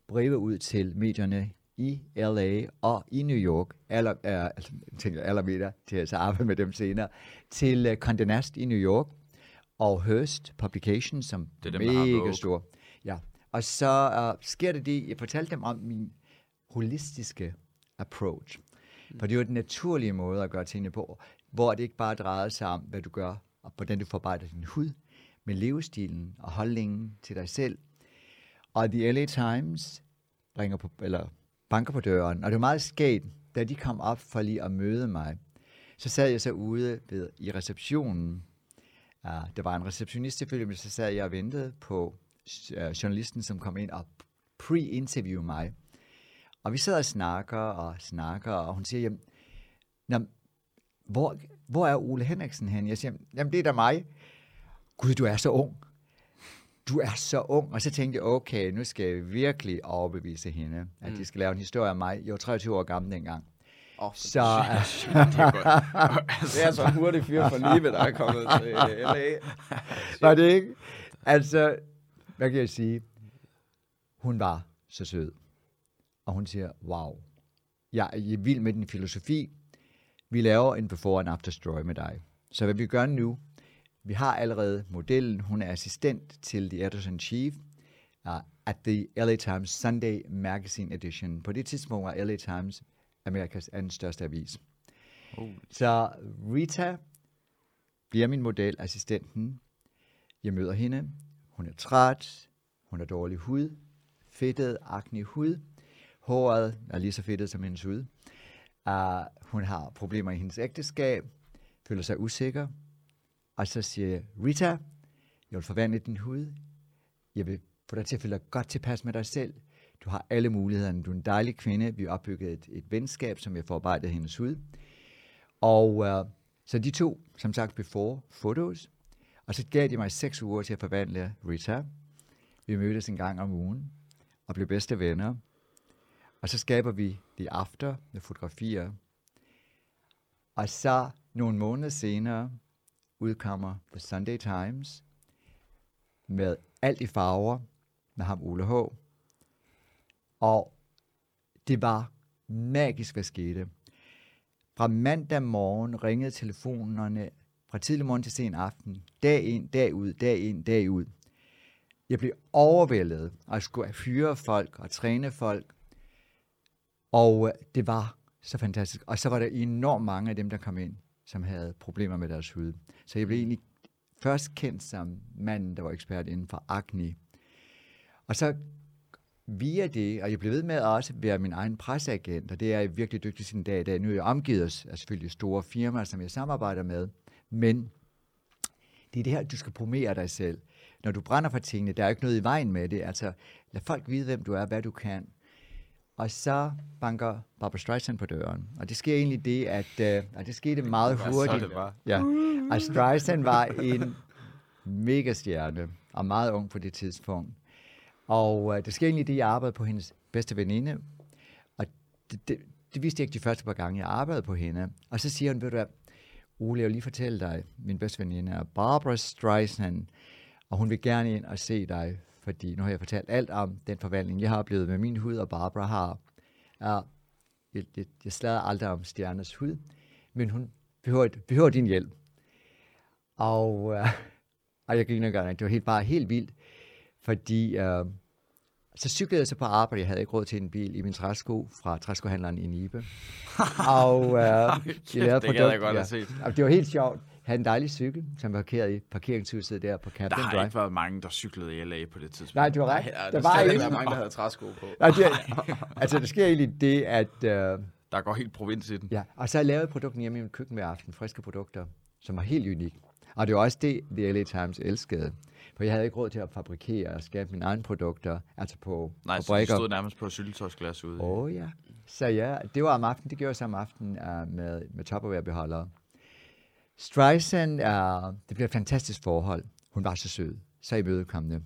breve ud til medierne i LA og i New York, aller, uh, altså, jeg tænker allermere til at arbejde med dem senere, til uh, Condé Nast i New York, og Hearst Publications, som Det er dem, mega stor. Ja. Og så uh, sker det det, jeg fortalte dem om min holistiske approach. For det er jo den naturlige måde at gøre tingene på, hvor det ikke bare drejer sig om, hvad du gør, og hvordan du forarbejder din hud, men levestilen og holdningen til dig selv. Og The LA Times ringer på, eller banker på døren, og det var meget skægt, da de kom op for lige at møde mig. Så sad jeg så ude ved, i receptionen. Uh, der var en receptionist selvfølgelig, men så sad jeg og ventede på uh, journalisten, som kom ind og pre-interview mig. Og vi sidder og snakker og snakker, og hun siger, jamen, jamen hvor, hvor er Ole Henriksen hen? Jeg siger, jamen det er da mig. Gud, du er så ung. Du er så ung. Og så tænkte jeg, okay, nu skal jeg virkelig overbevise hende, at de skal lave en historie om mig. Jeg var 23 år gammel dengang. Oh, Så, [LAUGHS] det er godt. det er så en hurtig fyr fra Nive, der er kommet til LA. [LAUGHS] var det ikke? Altså, hvad kan jeg sige? Hun var så sød. Og hun siger, wow, jeg er vild med din filosofi. Vi laver en before and after story med dig. Så hvad vi gør nu, vi har allerede modellen. Hun er assistent til The Editor-in-Chief uh, at the LA Times Sunday Magazine Edition. På det tidspunkt var LA Times Amerikas anden største avis. Oh. Så Rita bliver min model, assistenten. Jeg møder hende. Hun er træt. Hun har dårlig hud. Fedtet, akne hud. Håret er lige så fedtet som hendes hud. Uh, hun har problemer i hendes ægteskab. Føler sig usikker. Og så siger jeg, Rita, jeg vil forvandle din hud. Jeg vil få dig til at føle dig godt tilpas med dig selv. Du har alle mulighederne. Du er en dejlig kvinde. Vi har opbygget et, et venskab, som jeg forarbejdede hendes hud. Og uh, så de to, som sagt, before photos. Og så gav de mig seks uger til at forvandle Rita. Vi mødtes en gang om ugen og blev bedste venner. Og så skaber vi The After med fotografier. Og så nogle måneder senere udkommer The Sunday Times med alt i farver med ham Ole H. Og det var magisk, hvad skete. Fra mandag morgen ringede telefonerne fra tidlig morgen til sen aften. Dag ind, dag ud, dag ind, dag ud. Jeg blev overvældet og skulle hyre folk og træne folk. Og øh, det var så fantastisk. Og så var der enormt mange af dem, der kom ind, som havde problemer med deres hud. Så jeg blev egentlig først kendt som manden, der var ekspert inden for akne. Og så via det, og jeg blev ved med at også være min egen presseagent, og det er jeg virkelig dygtig den dag i dag. Nu er jeg omgivet af selvfølgelig store firmaer, som jeg samarbejder med, men det er det her, du skal promere dig selv. Når du brænder for tingene, der er ikke noget i vejen med det. Altså, lad folk vide, hvem du er, hvad du kan. Og så banker Barbara Streisand på døren. Og det sker egentlig det, at øh, og det skete meget så hurtigt. det var. Ja. Og Streisand var en mega stjerne, og meget ung på det tidspunkt. Og øh, det sker egentlig det, jeg arbejdede på hendes bedste veninde. Og det, det, det vidste jeg ikke de første par gange, jeg arbejdede på hende. Og så siger hun, ved du hvad, Ole, jeg vil lige fortælle dig, min bedste veninde er Barbara Streisand, og hun vil gerne ind og se dig, fordi nu har jeg fortalt alt om den forvandling, jeg har oplevet med min hud, og Barbara har. Ja, jeg, jeg, jeg slader aldrig om stjerners hud, men hun behøver, behøver din hjælp. Og, øh, og jeg griner godt, det var helt, bare helt vildt, fordi øh, så cyklede jeg så på arbejde, jeg havde ikke råd til en bil i min træsko fra træskohandleren i Nibe. [LAUGHS] og øh, de lavede det gad jeg produkt- godt ja. set. Og det var helt sjovt. Havde en dejlig cykel, som var parkeret i parkeringshuset der på Der Captain har Drive. ikke været mange, der cyklede i LA på det tidspunkt. Nej, du har ret. Ja, der der var ikke. mange, der havde træsko på. Nej, det, [LAUGHS] altså, der sker egentlig det, at øh, der går helt provins i den. Ja, og så har jeg lavet produkten hjemme i mit køkken hver aften, friske produkter, som var helt unik. Og det var også det, The LA Times elskede. For jeg havde ikke råd til at fabrikere og skabe mine egne produkter, altså på Nej, så de fabrikker. stod nærmest på syltetøjsglas ude. Åh oh, ja. Så ja, det var om aftenen. Det gjorde jeg så om aftenen uh, med, med topperware-beholdere. Streisand, uh, det blev et fantastisk forhold. Hun var så sød, så imødekommende.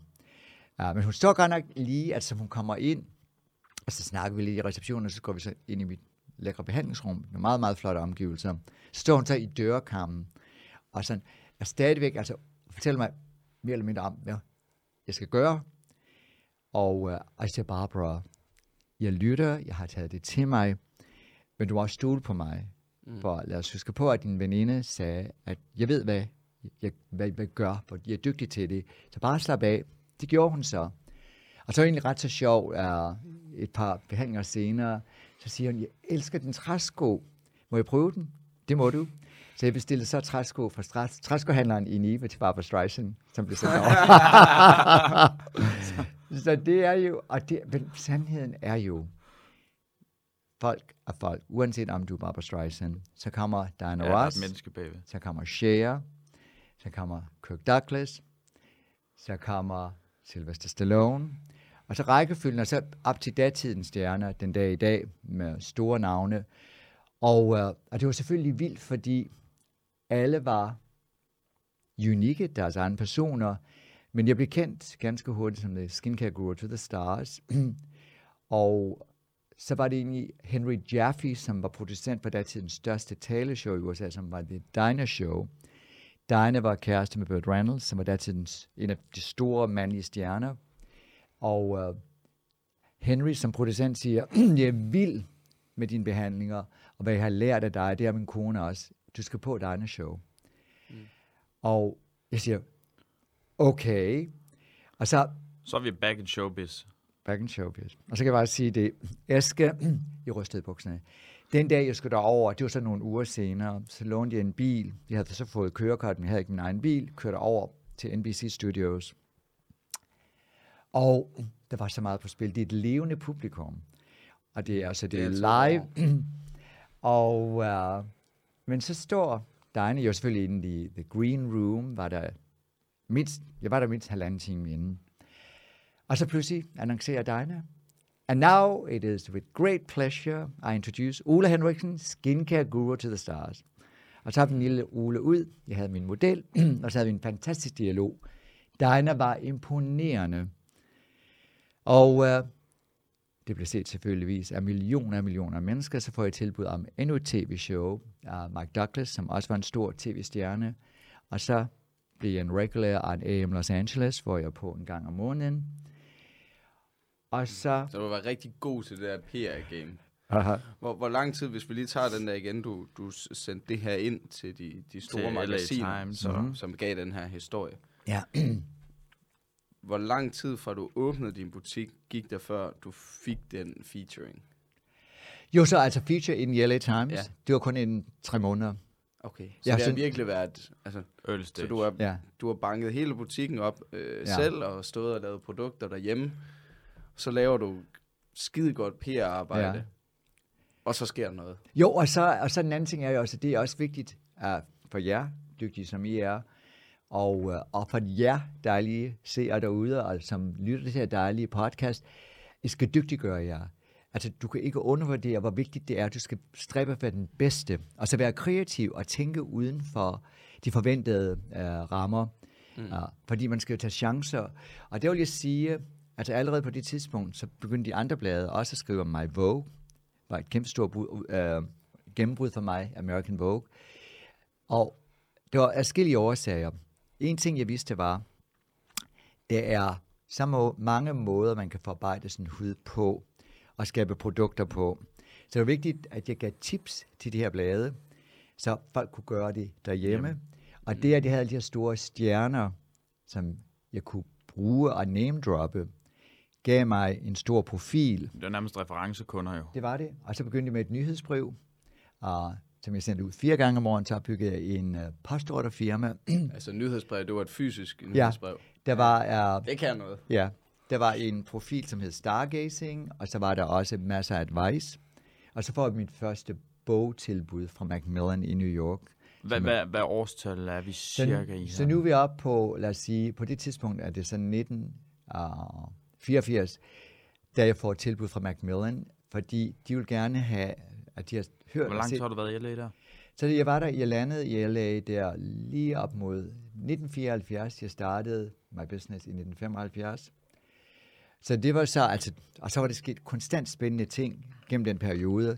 Uh, men hun står godt nok lige, at som hun kommer ind, og så snakker vi lidt i receptionen, og så går vi så ind i mit lækre behandlingsrum, med meget, meget flotte omgivelser. Så står hun så i dørkammen, og sådan, er stadigvæk, altså fortæller mig mere eller mindre om, hvad jeg skal gøre. Og uh, jeg siger, Barbara, jeg lytter, jeg har taget det til mig, men du må også stole på mig. Mm. For lad os huske på, at din veninde sagde, at jeg ved, hvad jeg hvad, jeg gør, for jeg er dygtig til det. Så bare slap af. Det gjorde hun så. Og så er det egentlig ret så sjov, at et par behandlinger senere, så siger hun, jeg elsker den træsko. Må jeg prøve den? Det må du. Så jeg bestilte så træsko fra træ- træskohandleren i Nive til Barbara Streisand, som blev sendt over. [LAUGHS] så det er jo, og det, men sandheden er jo, folk er folk. Uanset om du er Barbara Streisand, så kommer Diana Ja, Ross, menneske bagved. så kommer Cher, så kommer Kirk Douglas, så kommer Sylvester Stallone, og så rækkefølgen er så op til datidens stjerner den dag i dag med store navne. Og, øh, og det var selvfølgelig vildt, fordi alle var unikke, deres egne personer, men jeg blev kendt ganske hurtigt som The Skincare Guru to the Stars. [CLEARS THROAT] og så var det egentlig Henry Jaffe, som var producent for datidens største taleshow i USA, som var The Dinah Show. Dinah var kæreste med Burt Reynolds, som var datidens en af de store mandlige stjerner. Og uh, Henry som producent siger, [CLEARS THROAT] jeg er vild med dine behandlinger, og hvad jeg har lært af dig, det er min kone også. Du skal på Dinah Show. Mm. Og jeg siger, okay. Og så Så er vi back in showbiz. Back in showbiz. Og så kan jeg bare sige det. Eske, [CLEARS THROAT] jeg rystede i bukserne. Den dag, jeg skulle derover, det var så nogle uger senere, så lånte jeg en bil. Jeg havde så fået kørekort, men jeg havde ikke min egen bil. Kørte over til NBC Studios. Og der var så meget på spil. Det er et levende publikum. Og det er altså det Det er altid live. [CLEARS THROAT] og, uh, men så står Diana jo selvfølgelig inde i The Green Room, var der mindst, jeg var der mindst halvanden time inden. Og så pludselig annoncerer Dinah, And now it is with great pleasure I introduce Ole Henriksen, skincare guru to the stars. Og så har vi den lille Ole ud. Jeg havde min model, [CLEARS THROAT] og så havde vi en fantastisk dialog. Dinah var imponerende. Og uh, det blev set selvfølgeligvis af millioner og millioner af mennesker. Så får jeg tilbud om endnu et tv-show af Mike Douglas, som også var en stor tv-stjerne. Og så blev jeg en regular on AM Los Angeles, hvor jeg er på en gang om måneden. Og så... Så du var rigtig god til det der PR-game. Aha. Hvor, hvor lang tid, hvis vi lige tager den der igen, du, du sendte det her ind til de, de store Til LA magasiner, Times, som, mhm. som gav den her historie. Ja. [CLEARS THROAT] Hvor lang tid fra du åbnede din butik, gik der før du fik den featuring? Jo, så altså feature in the LA Times, Ja. det var kun en tre måneder. Okay, så Ja, det har så- virkelig været, altså, Early så stage. du har, Ja. du har banket hele butikken op øh, Ja. selv, og stået og lavet produkter derhjemme. Så laver du skide godt PR-arbejde, Ja. og så sker der noget. Jo, og så, og så den anden ting er jo også, at det er også vigtigt uh, for jer, dygtige som I er, og, uh, og for jer dejlige seere derude, og som lytter til her dejlige podcast, I skal dygtiggøre jer. Altså, du kan ikke undervurdere, hvor vigtigt det er. Du skal stræbe for den bedste, og så være kreativ og tænke uden for de forventede uh, rammer. Mm. Uh, fordi man skal jo tage chancer. Og det vil jeg sige, altså allerede på det tidspunkt, så begyndte de andre blade også at skrive om mig. Vogue var et kæmpe stort øh, gennembrud for mig, American Vogue. Og det var afskillige årsager. En ting, jeg vidste, var, det er så må, mange måder, man kan forarbejde sin hud på og skabe produkter på. Så det var vigtigt, at jeg gav tips til de her blade, så folk kunne gøre det derhjemme. Jamen. Og det, at de havde de her store stjerner, som jeg kunne bruge og name-droppe, gav mig en stor profil. Det er nærmest referencekunder jo. Det var det. Og så begyndte jeg med et nyhedsbrev, og, som jeg sendte ud fire gange om morgenen, så byggede jeg en uh, postorderfirma. [CLEARS THROAT] Altså nyhedsbrev, det var et fysisk ja, nyhedsbrev. der var, uh, Det kan noget. ja, der var en profil, som hed Stargazing, og så var der også masser af advice. Og så får jeg mit første bogtilbud fra Macmillan i New York. Hvad, hvad, hvad årstal er vi cirka i så, her? så nu er vi oppe på, lad os sige, på det tidspunkt er det så 1984, da jeg får et tilbud fra Macmillan, fordi de vil gerne have, at de har hørt Hvor og lang tid set- har du været i LA der? så jeg var der, jeg landede i LA der lige op mod 1974. Jeg startede my business i 1975. Så det var så, altså, og så var det sket konstant spændende ting gennem den periode.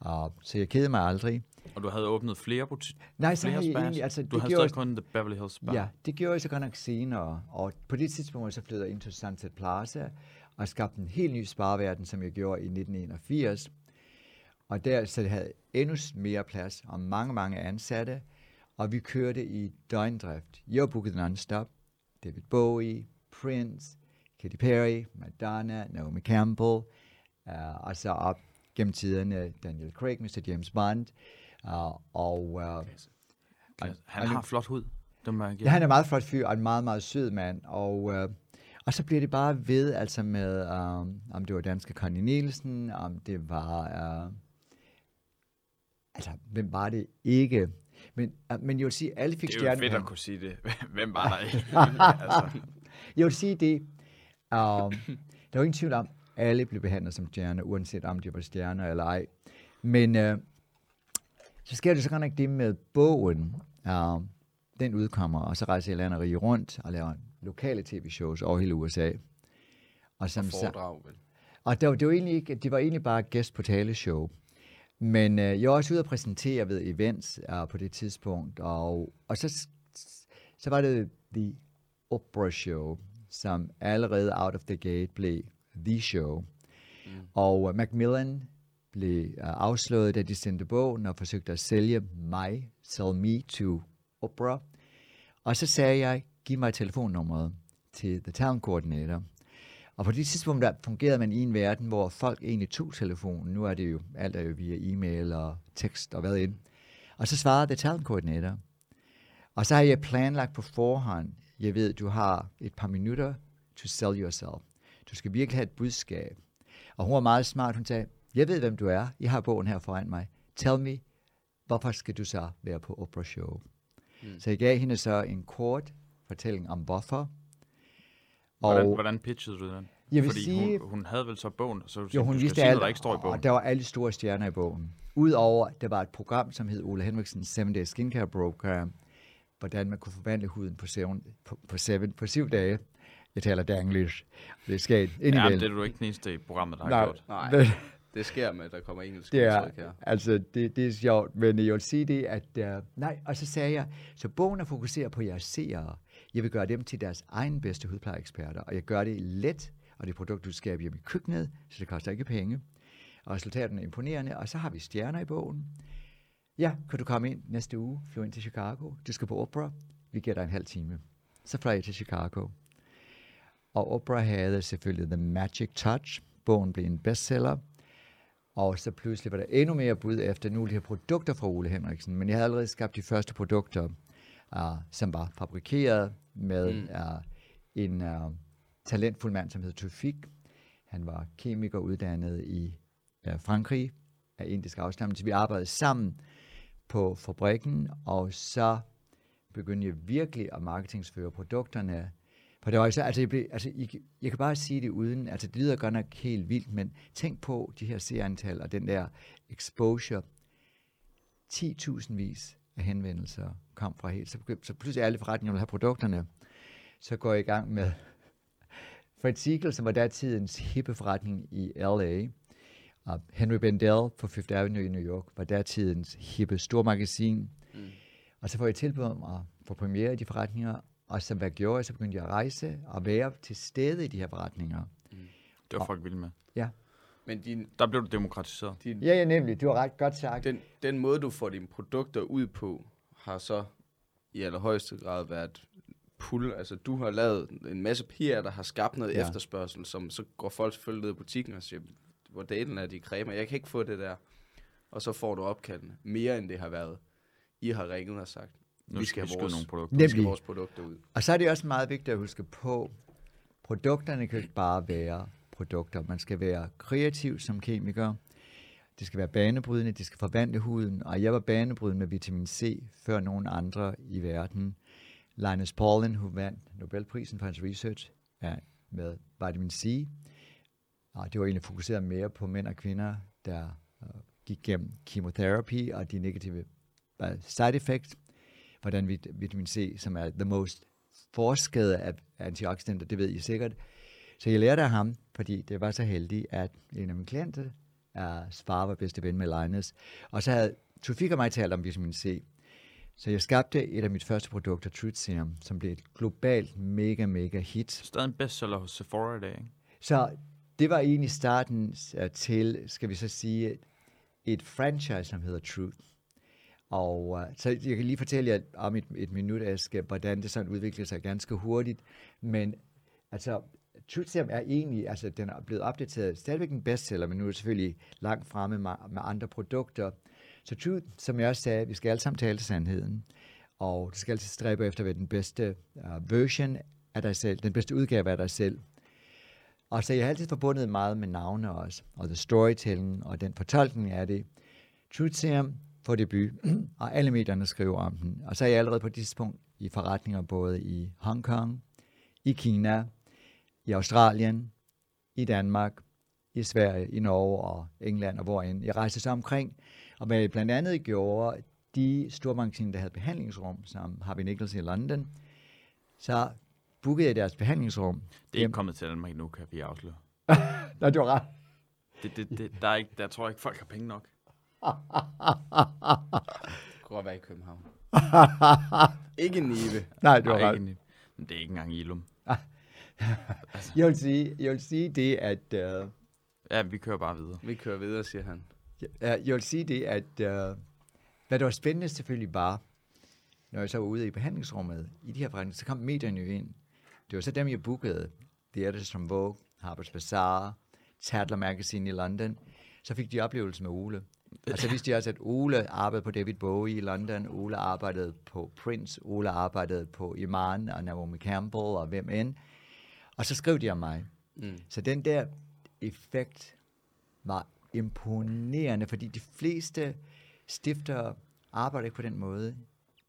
Og, så jeg kedede mig aldrig. Og du havde åbnet flere butikker? Nej, så flere jeg egentlig, altså, du det havde gjorde stadig kun The Beverly Hills Spa? Ja, det gjorde jeg så godt nok senere. Og på det tidspunkt så flyttede jeg ind til Sunset Plaza og skabte en helt ny spareverden, som jeg gjorde i 1981. Og der så det havde endnu mere plads og mange, mange ansatte. Og vi kørte i døgndrift. Jeg bookede non-stop. David Bowie, Prince, Katy Perry, Madonna, Naomi Campbell, uh, og så op gennem tiderne Daniel Craig, Mr. James Bond, uh, og uh, Okay. Han har flot hud. Det må jeg give. Ja, han er en meget flot fyr og en meget, meget sød mand. Og, øh, og så bliver det bare ved, altså med, um, om det var danske Connie Nielsen, om det var, øh, altså hvem var det ikke? Men, øh, men jeg vil sige, alle fik det er jo stjernen. fedt han- at kunne sige det. [LAUGHS] Hvem var der ikke? [LAUGHS] altså, Jeg vil sige det, um, der var ingen tvivl om, alle blev behandlet som stjerner, uanset om de var stjerner eller ej. Men uh, så sker det så godt nok det med bogen. Uh, den udkommer, og så rejser jeg land og rige rundt og laver lokale tv-shows over hele USA. Og, som så, Foredrag, vel? og det var, det, var egentlig ikke, det var egentlig bare gæst på taleshow. Men øh, jeg var også ude at præsentere ved events øh, på det tidspunkt, og, og så, så var det The Oprah Show, som allerede out of the gate blev The Show. Mm. Og uh, Macmillan blev øh, uh, afslået, da de sendte bogen og forsøgte at sælge mig, sell me to Oprah. Og så sagde jeg, giv mig telefonnummeret til The Town Coordinator. Og på det tidspunkt der fungerede man i en verden, hvor folk egentlig tog telefonen. Nu er det jo, alt er jo via e-mail og tekst og hvad end. Og så svarede The Town Coordinator. Og så har jeg planlagt på forhånd, jeg ved, du har et par minutter to sell yourself. Du skal virkelig have et budskab. Og hun var meget smart. Hun sagde, jeg ved, hvem du er. Jeg har bogen her foran mig. Tell me, hvorfor skal du så være på Oprah Show? Mm. Så jeg gav hende så en kort fortælling om hvorfor. hvordan, hvordan pitchede du den? Jeg vil Fordi sige- hun, hun havde vel så bogen, så du, Jo, hun du vidste skal sige alt, der ikke står i bogen. og der var alle store stjerner i bogen. Udover, der var et program, som hed Ole Henriksens 7 Day Skincare Program, hvordan man kunne forvandle huden på, seven, på, på, seven, på syv dage. Jeg taler danglish. Det er sket Ja, det er du ikke den eneste i programmet, der har Nej, gjort. Nej, det sker med, at der kommer engelsk Det er, her. altså, det, det er sjovt, men jeg vil sige det, at, uh, nej, og så sagde jeg, så bogen er fokuseret på jeres seere. Jeg vil gøre dem til deres egen bedste hudplejeeksperter, og jeg gør det let, og det er produkt, du skaber hjemme i køkkenet, så det koster ikke penge. Og resultaterne er imponerende, og så har vi stjerner i bogen. Ja, kan du komme ind næste uge, flyve ind til Chicago, du skal på Opera, vi giver dig en halv time. Så fløj jeg til Chicago. Og Oprah havde selvfølgelig The Magic Touch. Bogen blev en bestseller. Og så pludselig var der endnu mere bud efter nogle af de her produkter fra Ole Henriksen. Men jeg havde allerede skabt de første produkter, uh, som var fabrikeret med mm. uh, en uh, talentfuld mand, som hed Tufik. Han var kemiker uddannet i uh, Frankrig af indisk afstamning. Så vi arbejdede sammen på fabrikken, og så begyndte jeg virkelig at marketingsføre produkterne. For det var altså, altså, jeg, blev, altså jeg, jeg kan bare sige det uden, altså det lyder godt nok helt vildt, men tænk på de her seerantal og den der exposure. 10.000 vis af henvendelser kom fra helt, så, så pludselig alle forretninger vil have produkterne. Så går jeg i gang med [LAUGHS] Fred Siegel, som var datidens hippe forretning i L.A., og Henry Bendel på Fifth Avenue i New York var datidens hippe stormagasin. Mm. Og så får jeg tilbud om at få premiere i de forretninger, og så hvad gjorde jeg? Så begyndte jeg at rejse og være til stede i de her forretninger. Det var folk vilde med. Ja, Men din, Der blev du demokratiseret. din, ja, ja nemlig. Du har ret godt sagt. den, den måde, du får dine produkter ud på, har så i allerhøjeste grad været pull. Altså, du har lavet en masse PR, der har skabt noget ja. efterspørgsel, som så går folk selvfølgelig ned i butikken og siger, hvor delen er de cremer? Jeg kan ikke få det der. Og så får du opkaldene. Mere end det har været. I har ringet og sagt, Nu vi skal skal have vores, nogle produkter. skal Nemlig. have vores produkter ud. Og så er det også meget vigtigt at huske på, produkterne kan ikke bare være produkter. Man skal være kreativ som kemiker. Det skal være banebrydende, det skal forvandle huden, og jeg var banebrydende med vitamin C før nogen andre i verden. Linus Pauling, hun vandt Nobelprisen for hans research ja, med vitamin C, og det var egentlig fokuseret mere på mænd og kvinder, der uh, gik gennem chemoterapi og de negative uh, side effects, hvordan vit- vitamin C, som er the most forskede af antioxidanter, det ved I sikkert. Så jeg lærte af ham, fordi det var så heldigt, at en af mine klienter, er far var bedste ven med Linus, og så havde Trufik og mig talt om vitamin C. Så jeg skabte et af mit første produkter, Truth Serum, som blev et globalt mega, mega hit. Stadig en bestseller hos Sephora i dag, ikke? Så det var egentlig starten øh, til, skal vi så sige, et franchise, som hedder Truth. Og øh, så jeg kan lige fortælle jer om et, et minut, Aske, hvordan det sådan udviklede sig ganske hurtigt. Men altså, Truth Serum er egentlig, altså den er blevet opdateret, stadigvæk en bestseller, men nu er det selvfølgelig langt fremme med, med andre produkter. Så Truth, som jeg også sagde, vi skal alle sammen tale til sandheden. Og du skal altid stræbe efter at være den bedste uh, version af dig selv, den bedste udgave af dig selv. Og så jeg har altid forbundet meget med navne også, og the storytelling, og den fortolkning af det. Truth Serum får debut, [CLEARS THROAT] og alle medierne skriver om den. Og så er jeg allerede på et tidspunkt i forretninger både i Hongkong, i Kina, i Australien, i Danmark, i Sverige, i Norge og England og hvorend. Jeg rejste så omkring, og hvad jeg blandt andet gjorde, de store magasiner, der havde behandlingsrum, som Harvey Nichols i London, så bookede jeg deres behandlingsrum. Det er ikke kommet til Danmark endnu, kan vi afsløre. [LAUGHS] Nå, du har ret. Det, det, det, der, er ikke, der tror jeg ikke, folk har penge nok. Det kunne godt være i København. [LAUGHS] ikke Nive. Nej, du har Nej, ret. ikke, en- men det er ikke engang Ilum. [LAUGHS] Jeg vil sige, jeg vil sige det, at... Uh, Ja, vi kører bare videre. Vi kører videre, siger han. jeg vil sige det, at uh, hvad der var spændende selvfølgelig var, når jeg så var ude i behandlingsrummet, i de her forretninger, så kom medierne jo ind. Det var så dem, jeg bookede. The Editors from Vogue, Harper's Bazaar, Tatler Magazine i London. Så fik de oplevelse med Ole. Og så vidste de også, at Ole arbejdede på David Bowie i London, Ole arbejdede på Prince, Ole arbejdede på Iman og Naomi Campbell og hvem end. Og så skrev de om mig. Mm. Så den der effekt var imponerende, fordi de fleste stifter arbejder ikke på den måde.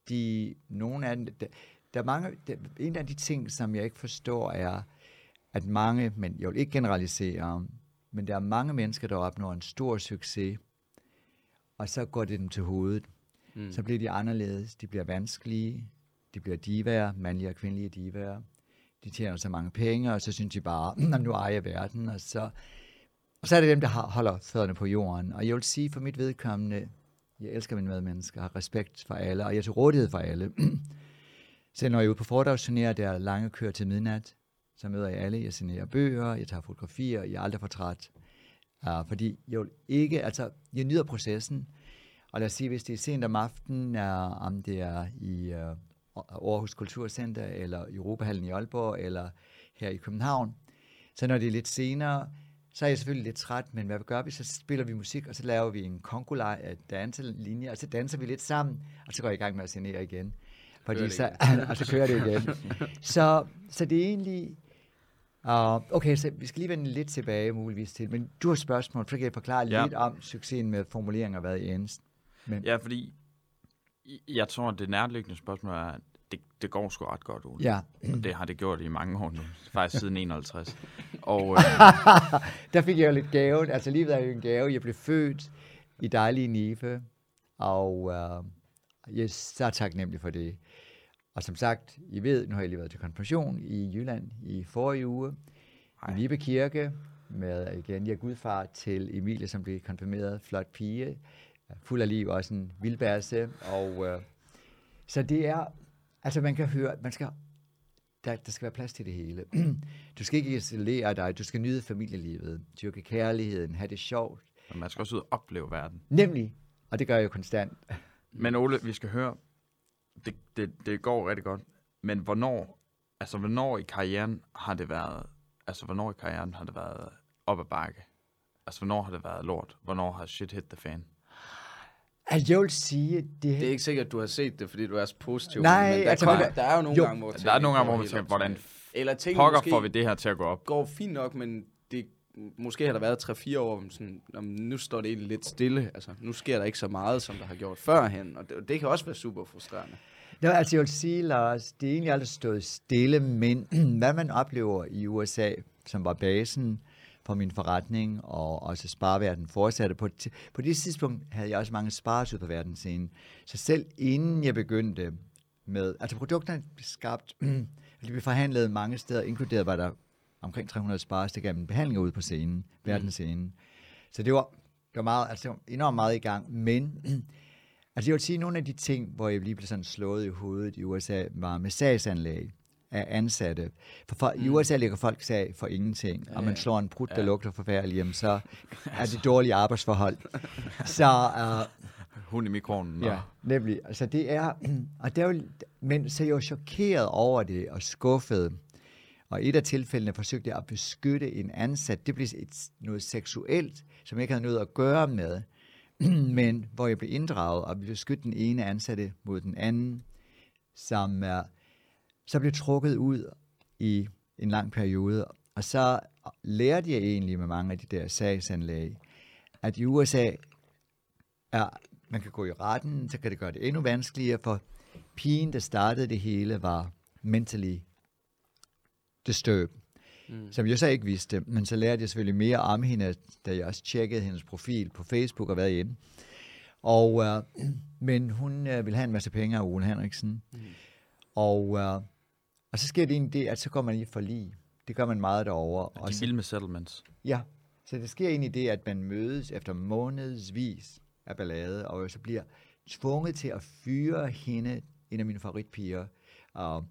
De, nogle af dem, der, der er mange, der, en af de ting, som jeg ikke forstår, er, at mange, men jeg vil ikke generalisere, men der er mange mennesker, der opnår en stor succes, og så går det dem til hovedet. Mm. Så bliver de anderledes, de bliver vanskelige, de bliver divaer, mandlige og kvindelige divaer. De tjener så mange penge, og så synes de bare, [CLEARS THROAT] at nu ejer jeg verden, og så, og så er det dem, der holder fødderne på jorden. Og jeg vil sige for mit vedkommende, jeg elsker mine medmennesker, har respekt for alle, og jeg er til rådighed for alle. [CLEARS THROAT] så når jeg er ude på foredragsturnéer, der er lange kører til midnat, så møder jeg alle, jeg signerer bøger, jeg tager fotografier, jeg er aldrig for træt. Uh, fordi jeg vil ikke, altså, jeg nyder processen, og lad os sige, hvis det er sent om aftenen, uh, om det er i uh, Aarhus Kulturcenter, eller Europahallen i Aalborg, eller her i København, så når det er lidt senere, så er jeg selvfølgelig lidt træt, men hvad gør vi? Så spiller vi musik, og så laver vi en konkolej af danselinjer, og så danser vi lidt sammen, og så går jeg i gang med at signere igen. Fordi så, [LAUGHS] og så kører det igen. [LAUGHS] så, så det er egentlig... Uh, okay, så vi skal lige vende lidt tilbage muligvis til, men du har spørgsmål, så kan jeg forklare Ja. lidt om succesen med formuleringer hvad eneste. Men, Ja, fordi jeg tror, det nærliggende spørgsmål er, at det, det går sgu ret godt, Ole. ja. Og det har det gjort i mange år nu. Faktisk siden [LAUGHS] 51. Og øh, [LAUGHS] der fik jeg jo lidt gave. Altså livet er jo en gave. Jeg blev født i dejlige Nife, og uh, jeg er så taknemmelig for det. Og som sagt, I ved, nu har jeg lige været til konfirmation i Jylland i forrige uge, i Nibe Kirke, med igen, jeg gudfar til Emilie, som blev konfirmeret, flot pige, fuld af liv, også en vildbærse, og uh, så det er, altså man kan høre, man skal der, der skal være plads til det hele. [CLEARS THROAT] Du skal ikke isolere dig, du skal nyde familielivet, dyrke kærligheden, have det sjovt. man skal også ud og opleve verden. Nemlig, og det gør jeg jo konstant. Men Ole, vi skal høre, det, det, det går rigtig godt, men hvornår, altså hvornår i karrieren har det været, altså hvornår i karrieren har det været op ad bakke? Altså hvornår har det været lort? Hvornår har shit hit the fan? Altså, jeg vil sige, det, Det er ikke sikkert, at du har set det, fordi du er så positiv. Nej, men der, altså, du- der er jo nogle jo. gange, hvor Der er nogle gange, hvor man tænker, hvordan Eller ting Pokker måske får vi det her til at gå op. går fint nok, men måske har der været 3-4 år, om sådan, om nu står det egentlig lidt stille. Altså, nu sker der ikke så meget, som der har gjort førhen, og det, det kan også være super frustrerende. Nå, altså jeg vil sige, Lars, det er egentlig aldrig stået stille, men [CLEARS THROAT] hvad man oplever i USA, som var basen for min forretning, og også spareverden fortsatte, på, på det tidspunkt havde jeg også mange spares ud på verdensscenen. Så selv inden jeg begyndte med, altså produkterne blev skabt, [CLEARS THROAT] de blev forhandlet mange steder, inkluderet var der omkring 300 spares, der gav en behandling ud på scenen, verdensscenen. Så det var, det var meget, altså det var enormt meget i gang, men [CLEARS THROAT] Altså jeg vil sige, at nogle af de ting, hvor jeg lige blev sådan slået i hovedet i USA, var med sagsanlæg af ansatte. For, for mm. i USA ligger folk sag for ingenting, ja, og man slår en der ja. lugter forfærdeligt, jamen, så [LAUGHS] er det dårlige arbejdsforhold. så, uh, Hun i mikronen. Ja, nemlig. Altså det er, [CLEARS THROAT] og det er jo, men så er jeg jo chokeret over det og skuffet. Og i et af tilfældene forsøgte jeg at beskytte en ansat. Det blev et, noget seksuelt, som jeg ikke havde noget at gøre med. [CLEARS THROAT] men hvor jeg blev inddraget og blev beskyttet den ene ansatte mod den anden, som er, så blev trukket ud i en lang periode. Og så lærte jeg egentlig med mange af de der sagsanlæg, at i USA er, man kan gå i retten, så kan det gøre det endnu vanskeligere, for pigen, der startede det hele, var mentally disturbed mm. som jeg så ikke vidste. Men så lærte jeg selvfølgelig mere om hende, da jeg også tjekkede hendes profil på Facebook og været inde. Og, uh, men hun uh, vil have en masse penge af Ole Henriksen. Mm. Og, uh, og så sker det egentlig det, at så går man i forlig. Det gør man meget derovre. Ja, de vil med settlements. Ja, så det sker egentlig det, at man mødes efter månedsvis af ballade, og så bliver tvunget til at fyre hende, en af mine favoritpiger, uh,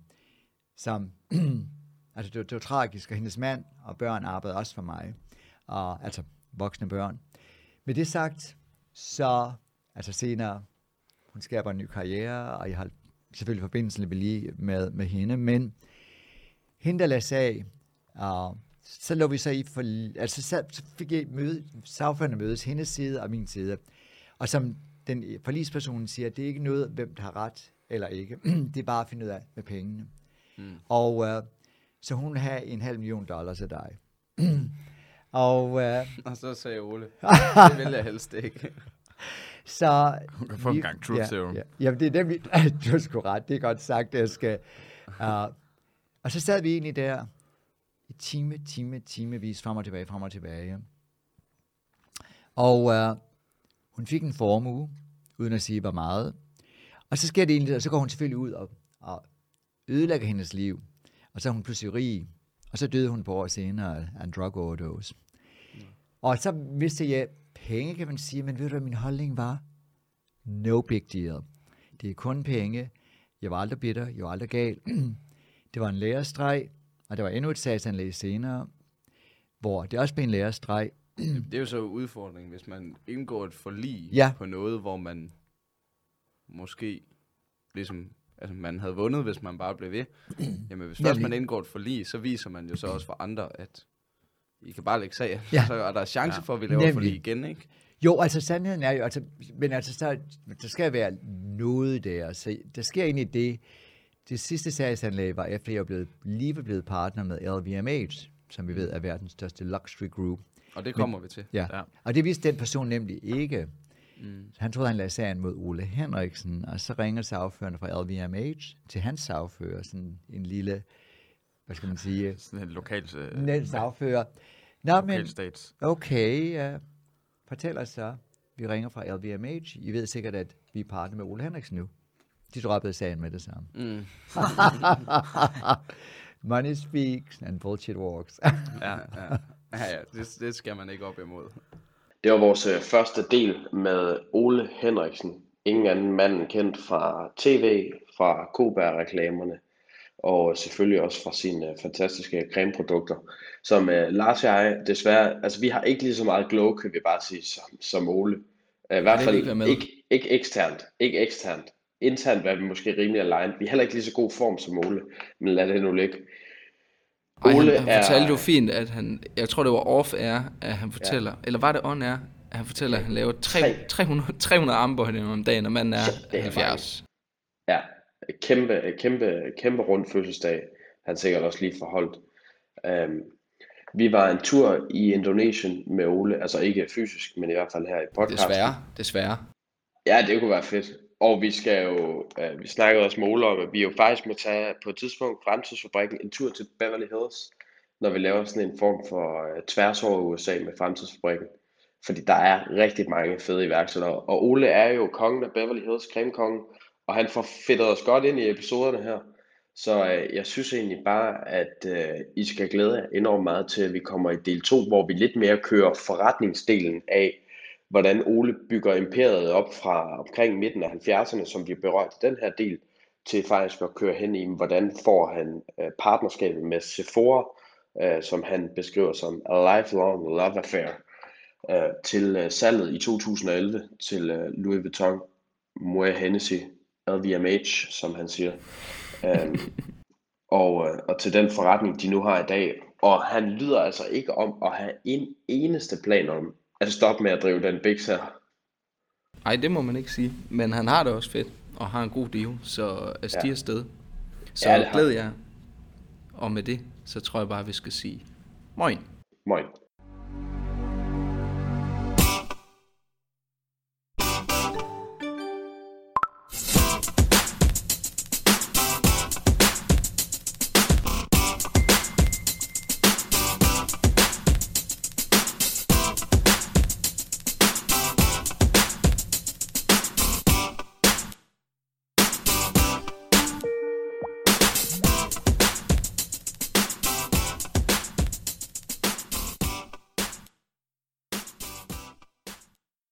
som [CLEARS THROAT] Altså det var, det var tragisk, og hendes mand og børn arbejdede også for mig. Og, altså voksne børn. Med det sagt, så altså senere, hun skaber en ny karriere, og jeg har selvfølgelig forbindelsen lige med, med hende, men hende, der lagde sag, og så lå vi så i, for, altså så, fik jeg møde, sagførende mødes, hendes side og min side. Og som den forlispersonen siger, det er ikke noget, hvem der har ret eller ikke. [CLEARS THROAT] det er bare at finde ud af med pengene. Mm. Og uh, så hun vil have en halv million dollars af dig. [CLEARS THROAT] og, uh, og så sagde Ole, [LAUGHS] det vil jeg helst ikke. så, hun kan få en gang truth ja, serum. Ja, ja, det er nemlig, [LAUGHS] du har sgu ret, det er godt sagt, jeg skal. Uh, og så sad vi egentlig der i time, time, timevis frem og tilbage, frem og tilbage. Og uh, hun fik en formue, uden at sige, hvor meget. Og så sker det egentlig, og så går hun selvfølgelig ud og, og ødelægger hendes liv. Og så er hun pludselig rig. Og så døde hun på år senere af en drug overdose. Mm. Og så vidste jeg penge, kan man sige, men ved du, hvad min holdning var? No big deal. Det er kun penge. Jeg var aldrig bitter, jeg var aldrig gal. [CLEARS THROAT] det var en lærestreg, og der var endnu et sagsanlæg senere, hvor det også blev en lærestreg. det er jo så udfordringen, hvis man indgår et forlig ja. på noget, hvor man måske ligesom altså man havde vundet, hvis man bare blev ved. [CLEARS THROAT] Jamen hvis først man indgår et forlig, så viser man jo så også for andre, at I kan bare lægge sag. Ja. Så er der chance for, at vi laver Nemlig. forlig igen, ikke? Jo, altså sandheden er jo, altså, men altså, så, der skal være noget der. Så der sker egentlig det, det sidste sagsanlæg var, efter jeg blev, lige blevet partner med LVMH, som vi ved er verdens største luxury group. Og det kommer men, vi til. Ja. ja. Og det vidste den person nemlig ikke. Mm. Han troede, han lagde sagen mod Ole Henriksen, og så ringer sagførende fra LVMH til hans sagfører, sådan en lille, hvad skal man sige? [LAUGHS] Sådan en lokal... Uh, sagfører. Nå, men, states. okay, uh, fortæl os så. Vi ringer fra LVMH. I ved sikkert, at vi er partner med Ole Henriksen nu. De droppede sagen med det samme. Mm. [LAUGHS] Money speaks and bullshit walks. ja, ja. ja, ja det, det skal man ikke op imod. Det var vores øh, første del med Ole Henriksen. Ingen anden mand kendt fra tv, fra Kobær-reklamerne og selvfølgelig også fra sine fantastiske cremeprodukter, som uh, Lars og jeg desværre, altså vi har ikke lige så meget glow, kan vi bare sige, som, som Ole. Uh, I hvert fald ikke, ikke, ikke eksternt, ikke eksternt. Internt er vi måske rimelig aligned. Vi er heller ikke lige så god form som Ole, men lad det nu ligge. Ej, Ole han, han er... fortalte jo fint, at han, jeg tror det var off-air, at han fortæller, ja. eller var det on-air, at han fortæller, at han laver 3, 300, 300 armbøjninger om dagen, og manden er, ja, er 70. Ja, kæmpe, kæmpe, kæmpe rund fødselsdag. Han sikkert også lige forholdt. Um, Vi var en tur i Indonesien med Ole, altså ikke fysisk, men i hvert fald her i podcasten. Desværre, desværre. Ja, det kunne være fedt. Og vi skal jo, øh, vi snakkede også med Ole om, at vi jo faktisk må tage på et tidspunkt Fremtidsfabrikken en tur til Beverly Hills, når vi laver sådan en form for øh, tværs over USA med Fremtidsfabrikken. Fordi der er rigtig mange fede iværksættere. Og Ole er jo kongen af Beverly Hills, kremkongen, og han får fedtet os godt ind i episoderne her. Så øh, jeg synes egentlig bare, at øh, I skal glæde jer enormt meget til, at vi kommer i del 2, hvor vi lidt mere kører forretningsdelen af, hvordan Ole bygger imperiet op fra omkring midten af 70'erne, som vi berørt i den her del, til faktisk at køre hen i, hvordan får han øh, partnerskabet med Sephora, uh, som han beskriver som a lifelong love affair, uh, til salget i 2011 til Louis Vuitton, Moet Hennessy, LVMH, som han siger. Um, og, og til den forretning, de nu har i dag. Og han lyder altså ikke om at have en eneste plan om at stoppe med at drive den biks her. Nej, det må man ikke sige. Men han har det også fedt, og har en god dio, så er stiger Ja. sted. Så Ja, ja, det har glæd jer. Og med det, så tror jeg bare, vi skal sige moin. Moin.